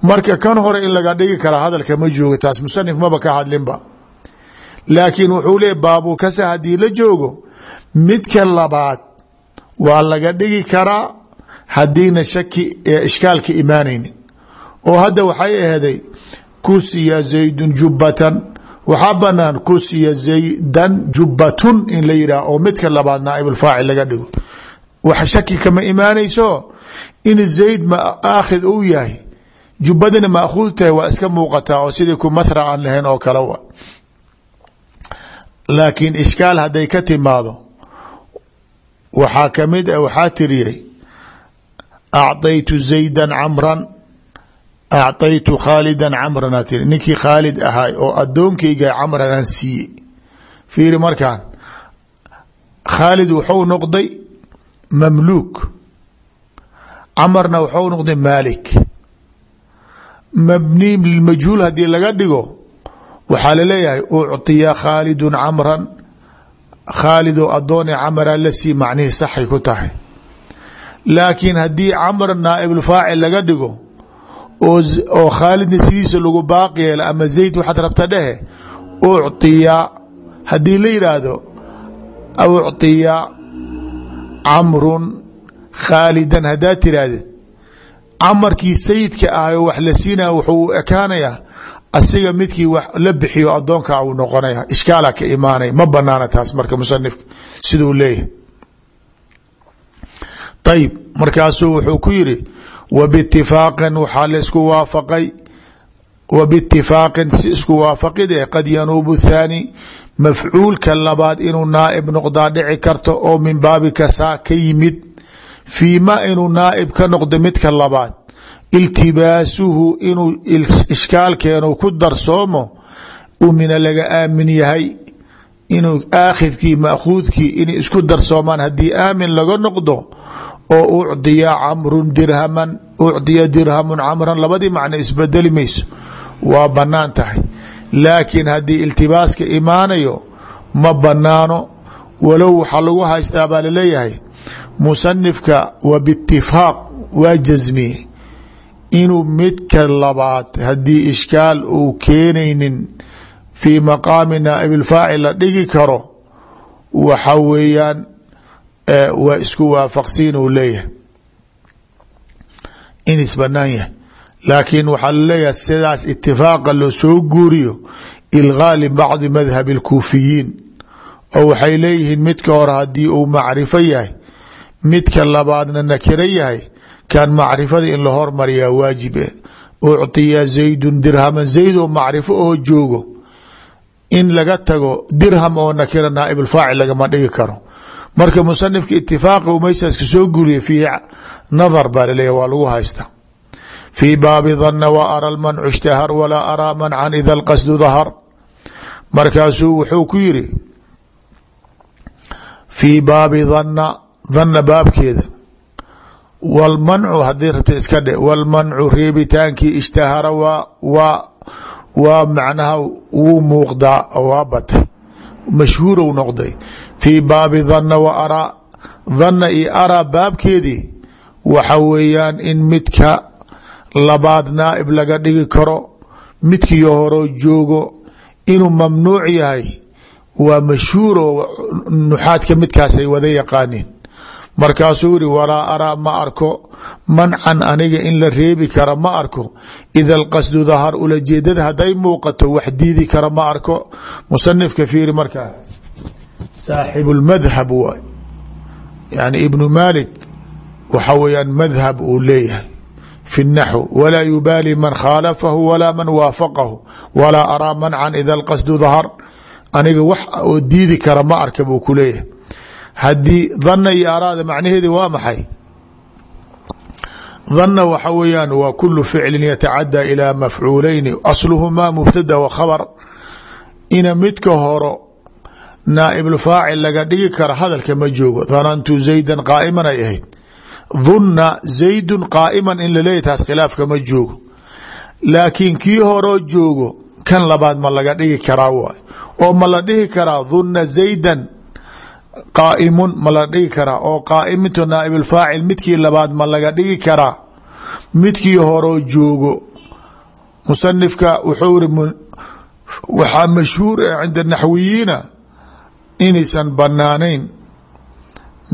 marka kan hore in laga dhigi karaa hadalka ma joogo taas musanif maba ka hadlinba. Laakiin wuxuu leeya baabu kasa haddii la joogo midka labaad waa laga dhigi karaa haddiina shaki ishkaalka imaanaynin oo hadda waxay ahday kusiya zaydun jubbatan. Waxaa banaan kusiya zaydan jubbatun in la yidhah oo midka labaad naaibulfaacil laga dhigo. Wax shaki kama imaanayso? In zayd ma aakhid uu yahay jubbadina maakhuud tahay waa iska muuqataa oo sidii ku mahra aan lahayn oo kale wa. Laakiin ishkaal hadday ka timaado waxaa ka mid ah waxaa tiriyay acطaytu zayda camran acطaytu khaalidan camran aa tiri. Ninkii khaalid ahaay oo addoonkayga camran aan siiye fiiri markaan khaalid wuxuu noqday mamluuk. Camarna wuxuu noqday maalik mabni lilmajhuul haddii laga dhigo waxaa laleeyahay ucطiya khaalidu camran khaalid oo adoone camara la sii macnihii saxay ku tahay laakiin haddii camr naaibulfaacil laga dhigo oo khaalidna sidiisa lagu baaqi yeelo ama zayd waxaad rabta dhehe ucطiya haddii la yidhaahdo ucطiya camrun khaalidan haddaad tirahdid camarkii sayidka ahayo wax la siinaya wuxuu u asiga midkii wax la bixiyo adoonkaa uu noqonaya ishkaala ka imaanaya ma banaana taas marka musanifka siduu leeyahay. Ayib markaasuu wuxuu ku yiri wbitifaaqin waxaa la isku waafaqay wbitifaaqin si isku waafaqid qad yanuubu thaani mafcuulka labaad inuu naaib noqdaa dhici karto oo min baabi kasaa ka yimid fii ma inuu naaib ka noqdo midka labaad iltibaasuhu inuu ishkaalkeenu ku darsoomo umina laga aamin yahay inuu aakhidkii maakuudkii inay isku darsoomaan haddii aamin laga noqdo oo ucdiya camrun dirhaman ucdiya dirhamun camran labadii macno isbedeli mayso waa bannaan tahay laakiin haddii iltibaaska imaanayo ma banaano walow waxaa lagu haystaa baa la leeyahay musanifka wa bitifaaq waa jasmiye inuu midka labaad haddii ishkaal uu keenaynin fii maqaami naaib ilfaacil la dhigi karo waxa weeyaan waa isku waafaqsiin uu leeyahay. In is banaan yahay. Laakiin waxaa la leeyahay sidaas itifaaqa loo soo guuriyo ilgaa libacdi madhabi اlkuufiyiin oo waxay leeyihiin midka hore haddii uu macrifo yahay midka labaadna nakiro yahay kan macrifada in la hormariyaa waajib e ucطiya zaydun dirhaman zayd oo macrifo oo joogo in laga tago dirham oo nakira naaib اlfaacil lagama dhigi karo. Marka musanifka itifaaqa umaysaska soo guuriya fiihi nadar baa waa lagu haysta fii baabi dana wa ara lmancu ishtahar walaa araa mancan ida lqasdu dahar markaasuu wuxuu ku yiri fii baabi dana dana baabkeeda. Wlmancu haddii rabta iska dhe wlmancu reebitaankii ishtahara waa waa waa macnaha wuu muuqdaa waa batay mashhuurow noqday. Fii baabi dana wa araa dana iyo araa baabkeedii waxa weeyaan in midka labaad naaib laga dhigi karo midkii horoo joogo inuu mamnuuc yahay waa mashhuuro nuxaadka midkaasay wada yaqaaniin markaasuu yiri walaa araa ma arko. Mancan aniga in la reebi kara ma arko. Ida alqasdu dahar ulajeedada hadday muuqato wax diidi kara ma arko. Musanifka fiiri markaa saaxibu lmadhab waay yani ibnu malik waxa weeyaan madhab uu leeyahay. Fi naxw walaa yubaali man khaalafahu walaa man waafaqahu. Walaa araa mancan ida alqasdu dahar. Aniga wax oo diidi kara ma arka buu ku leeyahay haddii dana iyo araada macnaheedi waa maxay? Dana waxa weeyaan waa kulu ficli yatacadaa ilaa mafcuuleyni asluhumaa mubtada wa khabar. Ina midka horo naaibulfaacil laga dhigi karo hadalka ma joogo. Danantu zaydan qaa'iman ay ahayd. Zaydun qaa'iman in laleeyahy taas khilaafka ma joogo. Laakiin kii horoo joogo kan labaad ma laga dhigi karaa waay. Oo ma la dhihi karaa dunna zaydan qaaimun ma la dhigi karaa oo qaaimintu naaibulfaacil midkii labaad ma laga dhigi karaa midkii horoo joogo musanifka wuxuu iri waxaa mashhuur ah cinda naxwiyiina inaysan banaanayn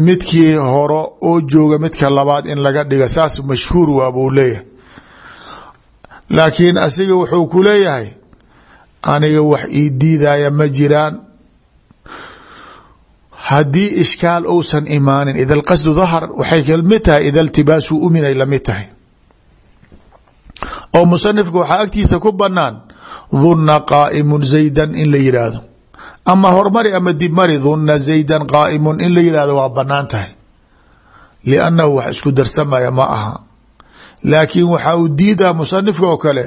midkii horo oo jooga midka labaad in laga dhiga saas mashhuur waa buu leeyahay. Laakiin asiga wuxuu ku leeyahay aniga wax ii diidaya ma jiraan haddii ishkaal uusan imaanin ida alqasdu dahar waxay ka mid tahay ida iltibaasu uminay la mid tahay. Oo musanifka waxaa agtiisa ku banaan dunna qaaimun zaydan in la yidhaahdo ama hormari ama dib mari dunna zaydan qaaimun in la yihahdo waa bannaan tahay. Liannahu wax isku darsamaya ma aha. Laakiin waxa uu diidaa musanifka oo kale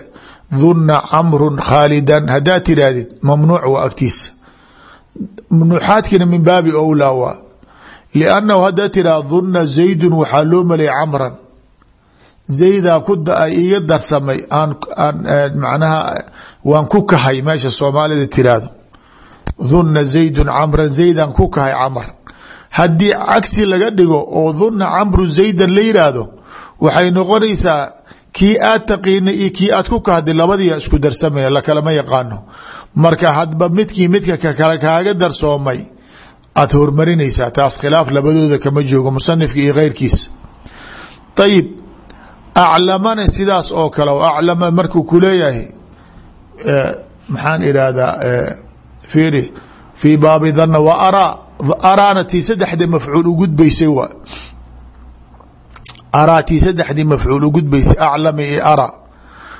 dunna camrun khaalidan. Haddaad tidhaahdid mamnuuc waa agtiisa nuxaadkina min baabi owlaa waa liannahu haddaad tidhahdo dunna zaydun waxaa loo malay camran. Zaydaa ku iga darsamay aan aan macnaha waan ku kahay meesha soomaalida tiraahdo dunna zaydun camran. Zaydan ku kahay camr haddii cagsi laga dhigo oo dunna camru zaydan la yidhaahdo waxay noqonaysaa kii aad taqiinay iyo kii aad ku kahday labadiia isku darsamaya yaqaano marka hadba midkii midka kakale kaaga darsoomay aad hormarinaysaa taas khilaaf labadooda kama joogo musanifka iyo keyrkiisa ayib aclamana sidaas oo kale aclama markuu kuleeyahay maxaan irahdaa fiiri fii baabi dhanna wa araa araana tii saddexdii mafcuul ugudbaysay waa araa tii saddexdii mafcuul ugudbaysay aclama iyo araa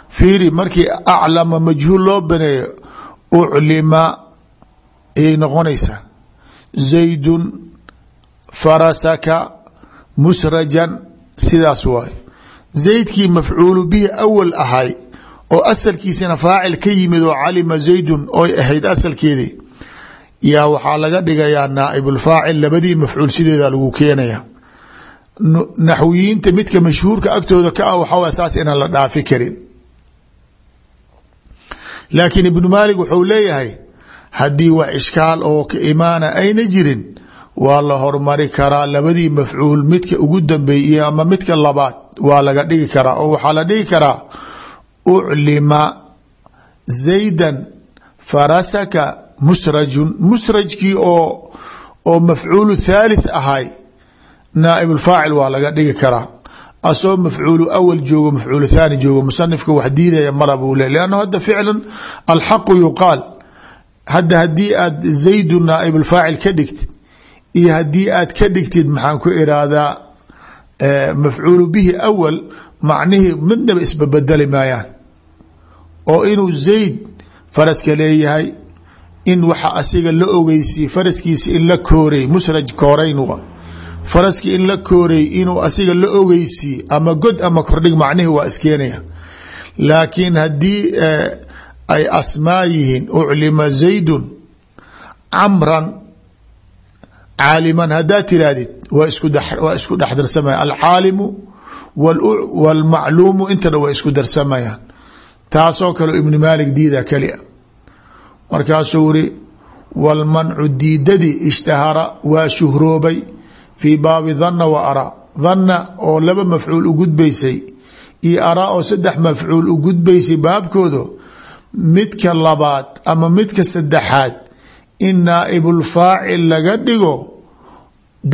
fiiri markii aclama majhuul loo baneeyo uclima ayay noqonaysaa. Zaydun farasaka musrajan sidaas waay zaydkii mafcuulu bihi awal ahay oo asalkiisana faacil ka yimid oo calima zaydun oy ahayd asalkeedii yaa waxaa laga dhigayaa naaibulfaacil labadii mafcuul sideeda lagu keenaya. Naxwiyiinta midka mashhuurka agtooda ka ah waxaw saas inaan la dhaafi karin laakiin ibnu maalik wuxuu leeyahay haddii wax ishkaal oo ka imaana ayna jirin waa la hormari karaa labadii mafcuul midka ugu dambeeyey ama midka labaad waa laga dhigi karaa oo waxaa la dhigi karaa uclima zaydan farasaka musrajun musrajkii oo oo mafcuulu thalith ahay naaibulfaacil waa laga dhigi karaa asoo mafcuulu awal joogo mafcuulu thani joogo musanifka wax diidaya mala buu le lannu hadda ficlan alxaqu yuqaal hadda haddii aad zaydu naaibulfaacil ka dhigtid iyo haddii aad ka dhigtid maxaan ku irahdaa mafcuulu bihi awal macnihii midnaba isbabedeli maayaan. Oo inuu zayd faraska leeyahay in waxa asiga la ogeysiye faraskiisa in la koorey musraj kooreyn faraski in la koorey inuu asiga la ogeysiye ama god ama kordhig macnihii waa iskeenaya. Laakiin haddii ay asmaa yihiin uclima zaydun camran caaliman haddaad tirahdid waa isku dhex darsamaya. Alcaalimu wاlmacluumu intana waa isku darsamayaan. Taasoo kale ibni maalik diida keli a markaasuu iri wاlmancu diidadii ishtahara waa shuhroobay fii baabi dhanna wa araa dhanna oo laba mafcuul u gudbaysay iyo araa oo saddex mafcuul u gudbaysay baabkooda midka labaad ama midka saddexaad in naaibulfaacil laga dhigo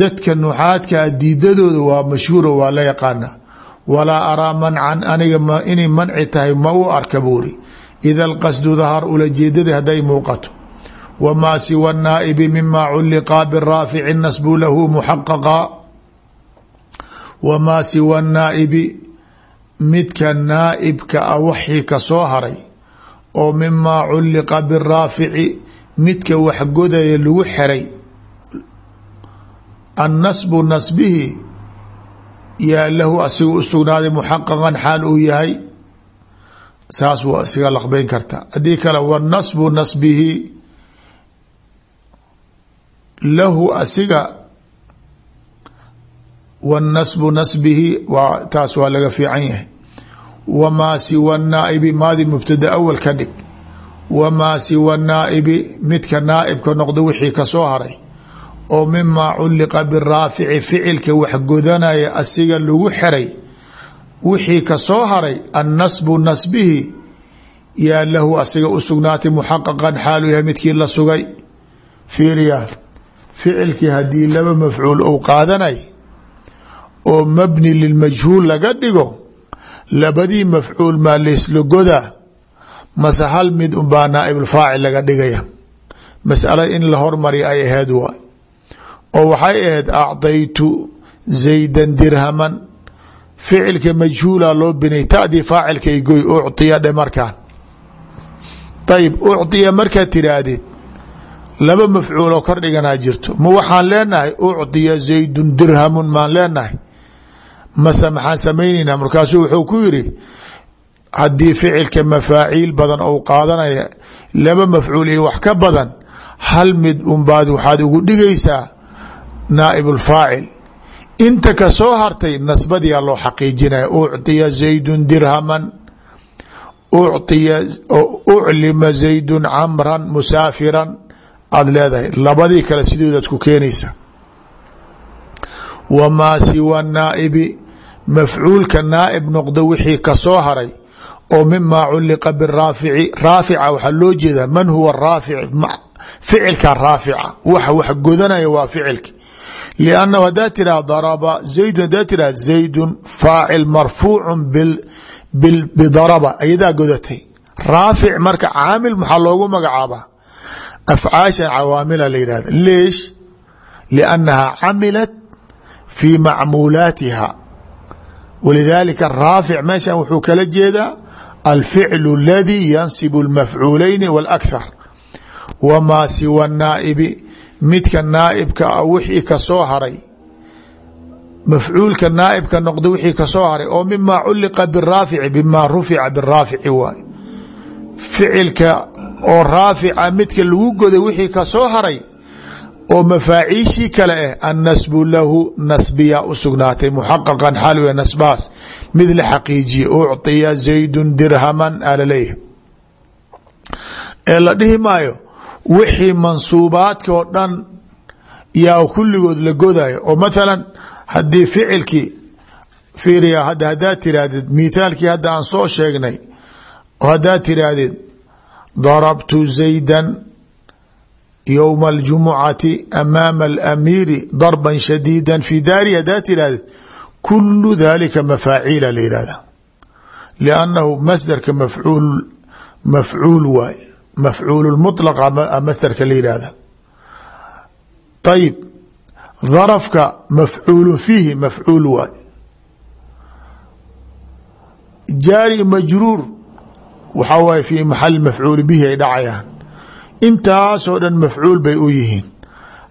dadka nuxaadkaa diidadooda waa mashhuuro waa la yaqaana walaa araa mancan aniga inay manci tahay ma u arka buuri. Ida alqasdu dahar ulajeedada hadday muuqato wamaa siwa naa'ibi mima culliqaa biraafici nasbu lahu muxaqaqa wamaa siwa naa'ibi midka naaibka a waxii ka soo haray oo mimaa culliqa biraafici midka waxgodaya lagu xeray annasbu nasbihi yaa lahu asiga u sugnaaday muxaqaqan xaal uu yahay saas waa isiga laqbeyn karta haddii kale wanasbu nasbihi lahu asiga wanasbu nasbihi waa taas waa laga fiican yahay. Wamaa siwa naaibi maadi mubtada awal ka dhig. Wamaa siwa naaibi midka naaibka noqda wixii ka soo haray. Oo mimaa culliqa biraafici ficilka waxgodanaya asiga lagu xeray wixii ka soo haray annasbu nasbihi yaa lahu asiga u sugnaatay muxaqaqan xaalu yahay midkii la sugay. Fiiriya ficilkii haddii laba mafcuul ou qaadanay oo mabni lilmajhuul laga dhigo labadii mafcuul maa laysla godaa mase hal mid unbaa naaibulfaacil laga dhigaya. Masala in la hormariya ay aheyd waay. Oo waxay ahayd acdaytu zaydan dirhaman. Ficilka majhuula loo binay tadii faacilka igoy ucطiya dhe markaan. Ayib ucطiya markaad tiraahdid laba mafcuuloo kordhiganaa jirto. Ma waxaan leenahay ucطiya zaydun dirhamun maan leenahay. Mase maxaan samaynaynaa? Markaasuu wuxuu ku yiri haddii ficilka mafaaciil badan ou qaadanaya laba mafcuul iyo wax ka badan hal mid unbaad waxaad ugu dhigaysaa naaib ulfaacil inta ka soo hartay nasbadiyaa loo xaqiijinaya ucطiya zaydun dirhaman ulima zaydun camran musaafiran aada leedahay labadii kale sidoodaad ku keenaysa. Wamaa siwa naaibi mafcuulka naaib noqdo wixii ka soo haray oo mimaa culliqa biraafici raafica waxaa loo jeedaa man huwa raafic ficilka raafica waxa wax godanaya waa ficilki liannahu haddaad tiraha daraba zaydun haddaad tiraha zaydun faacil marfuucun bidaraba ayadaa godatay. Raafic marka caamil maxaa loogu magacaabaa afcaashan cawaamila la yihahda leesh liannaha camilat fii macmuulaatiha walidaalika raafic meeshan wuxuu kala jeedaa alficlu اladii yansibu اlmafcuulayni wاlأkhar wamaa siwa naa'ibi midka naaibka a wixii kasoo haray mafcuulka naaibka noqda wixii kasoo haray oo mima culiqa biraafici bima rufica biraafici waay ficilka oo raafica midka lagu goday wixii ka soo haray oo mafaaciishii kale ah annasbu lahu nasbiyaa u sugnaatay muxaqaqan xalwe nasbaas. Mid la xaqiijiye ucطiya zaydun dirhaman alaleeyahy ee la dhihi maayo wixii mansuubaadka oo dhan yaa kulligood la godayo oo mathalan haddii ficilkii fiiriya hadda haddaad tiraahdid mithaalkii hadda aan soo sheegnay oo haddaad darabtu zaydan yowma aljumucati amaama alamiiri darban shadiida fi daari haddaad tirahdid kulu dalika mafaaciila la yihahda liannahu masdarka mafcuul mafcuul waay mafcuul mطlqa masdarka la yihahda ayib darafka mafcuulu fiihi mafcuul waay jaari majruur waxaa waay fi maxali mafcuul bihi ay dhacayaan. Intaasoo dhan mafcuul bay u yihiin.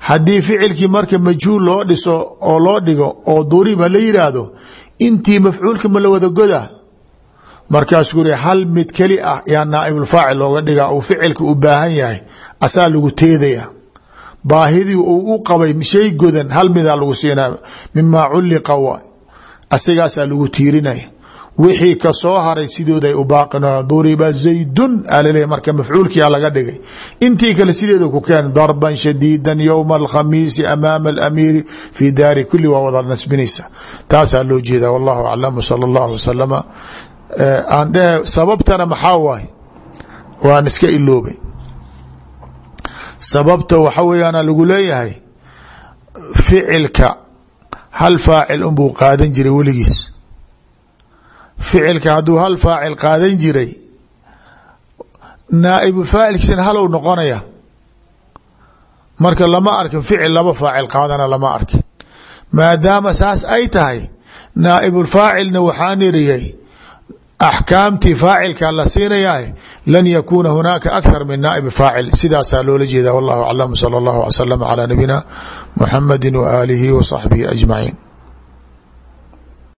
Haddii ficilkii marka majhuul loo dhiso oo loo dhigo oo duriba la yidhaahdo intii mafcuulka ma la wada goda markaasuu ri hal mid keli ah yaa naaibulfaacil looga dhigaa uu ficilka u baahan yahay asaa lagu teedaya baahidii uu u qabay shay godan hal midaa lagu siinaya mimaa culliqa waay asigaasaa lagu tiirinaya wixii ka soo haray sidooday u baaqin duriba zaydun alale marka mafcuulkia laga dhigay. Intii kale sideeda ku keen darban shadiida yowma alkhamiisi amaama alamiiri fi daari kuli waa wada nasbinaysa. Taasaa loo jeeda wallahu aclam sala allahu aan dhehe sababtana maxaa waay waan iska iloobay. Sababta waxa weeyaana lagu leeyahay ficilka hal faacil unbuu qaadan jiray weligiis ficilka hadduu hal faacil qaadan jiray naaibulfaacilkiisana halow noqonaya. Marka lama arkin ficil laba faacil qaadana lama arkin. Maadaama saas ay tahay naaibulfaacilna waxaan iriyay axkaamtii faacilka la siinayaa lan yakuuna hunaaka akhar min naaib faacil. Sidaasaa loola jeeda wallahu aclam sala allahu wasalam calaa nabiyina muxamadi wa aalihi wa saxbihi ajmaciin